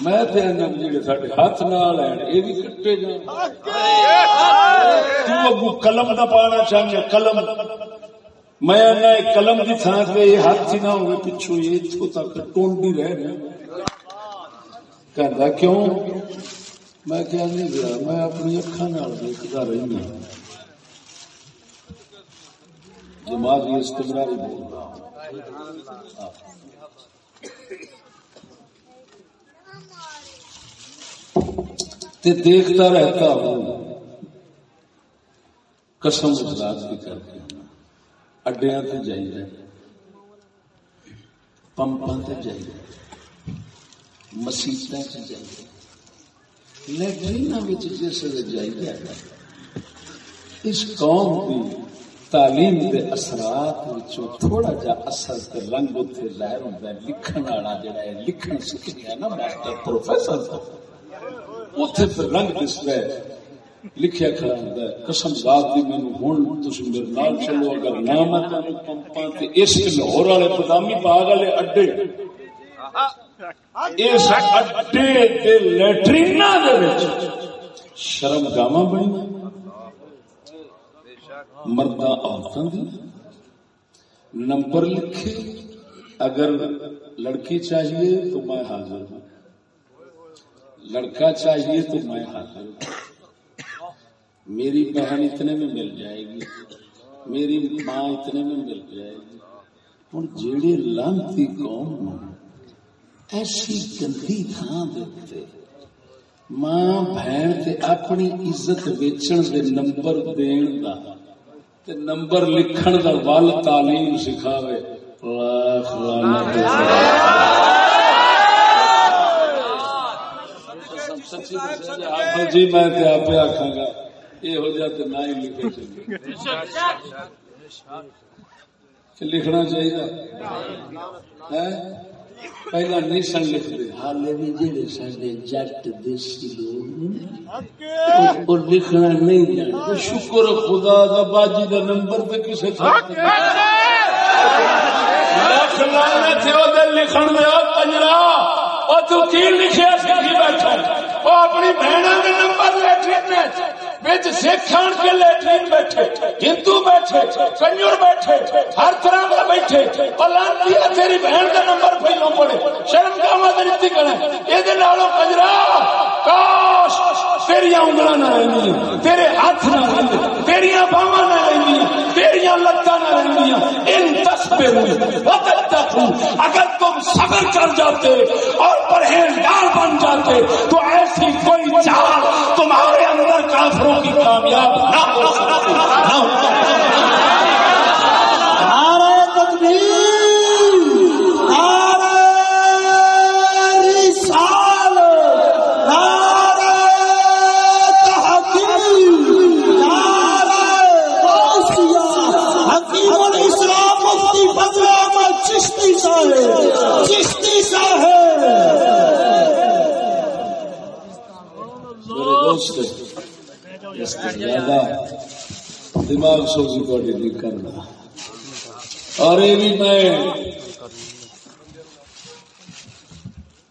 میں تے انا جڑے ساڈے ہاتھ نال ہیں اے بھی کٹے جان۔ تو اگو قلم دا پانا چاہیے قلم میں انا قلم دی تھان تے یہ ہاتھ ہی نہ ہوئے پچھو یہ تو تک ٹونڈی رہ گیا کہندا کیوں؟ میں کیا نہیں گیا میں اپنی اکھا نال دیکھتا رہی ہوں۔ دماغ دماغی استمراری بول رہا تے دیکھتا رہتا ہوں، قسم اس رات کی کر کے۔ اڈیا تے جائیے پمپاں تے جائیے مسیطیں تے جائیے لیٹرین جس جائیے اس قوم کی تعلیم کے اثرات وچوں تھوڑا جا اثر تے رنگ اتنے ظاہر ہوتا ہے لکھن والا جڑا ہے لکھن سیکھ گیا نا ماسٹر پروفیسر اتنے پھر رنگ دس رہا ہے لکھیا کھڑا ہوتا ہے قسم ذات دی مینوں ہن تسی میرے نال چلو اگر نہ میں تانوں پمپاں تے اس لاہور والے بادامی باغ والے اڈے اس اڈے دے لیٹرینا دے وچ شرم گاواں بنی مردہ عورتوں دی نمبر لکھے اگر لڑکی چاہیے تو میں حاضر ہوں لڑکا چاہیے تو میں حاضر ہوں میری بہن اتنے میں مل جائے گی میری ماں اتنے میں مل جائے گی۔ ہوں جیڑے لانتی قوم ایسی گندی تھان دیتے ماں بہن تے اپنی عزت ویچن دے نمبر دین دا تے نمبر لکھن دا ول تعلیم سکھاوے۔ لاکھ لعنت حافظ جی میں تے آپ آکھاں گا۔ یہ ہو جا تے نہ ہی لکھے چلیے کہ لکھنا چاہیے پہلا نہیں سن لکھتے۔ حالے بھی جڑے سارے جٹ دیسی لوگ لکھنا نہیں جانتے شکر خدا دا باجی دا نمبر پہ کسے لکھن او تو کی لکھیا سکھی بیٹھا وہ اپنی بہنوں کے نمبر لیٹرین میں بچ سکھ آن کے لیٹرین بیٹھے ہندو بیٹھے کنجر بیٹھے ہر طرح کا بیٹھے پلانتی تیری بہن کا نمبر پہلو پڑے شرم کا مدد نہیں کرے یہ نالوں کنجرا کاش تیری انگل نہ رہی تیرے ہاتھ نہ رہی تیریا باوا نہ رہی تیریا لتاں نہ رہی ان دس پہ اگر تم صبر کر جاتے اور پرہیزگار بن جاتے، تو ایسی کوئی چال تمہارے اندر کافروں کی کامیاب نہ ہو سکتی۔ نہ ہو میرے دوست. اس سے زیادہ دماغ سوزی کو نہیں کرنا. اور یہ بھی میں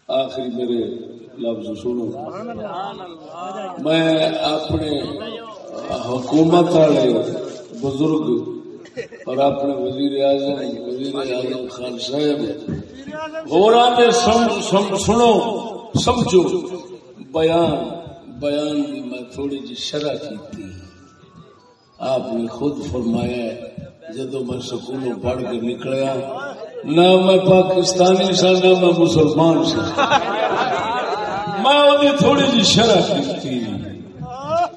آخری میرے لفظ سنو. میں اپنے حکومت والے بزرگ اور اپنے وزیر اعظم وزیر اعظم خان صاحب اور سنو، سمجھو، بیان بیان کی میں تھوڑی جی شرح کی آپ نے خود فرمایا ہے، جدو میں سکولوں پڑھ کے نکلیا، نہ میں پاکستانی سا نہ میں مسلمان سا میں تھوڑی جی شرح کی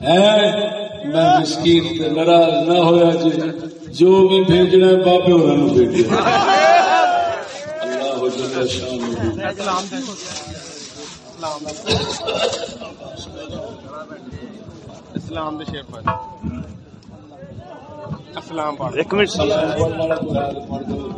میں مسکین تے ناراض نہ ہویا جی جو بھی بھیجنا ہے، بابے انہوں نے بھیجنا اللہ جل شان اسلام دے شیر پر اسلام پڑھ۔ ایک منٹ۔ سلام پڑھنا پڑھ دو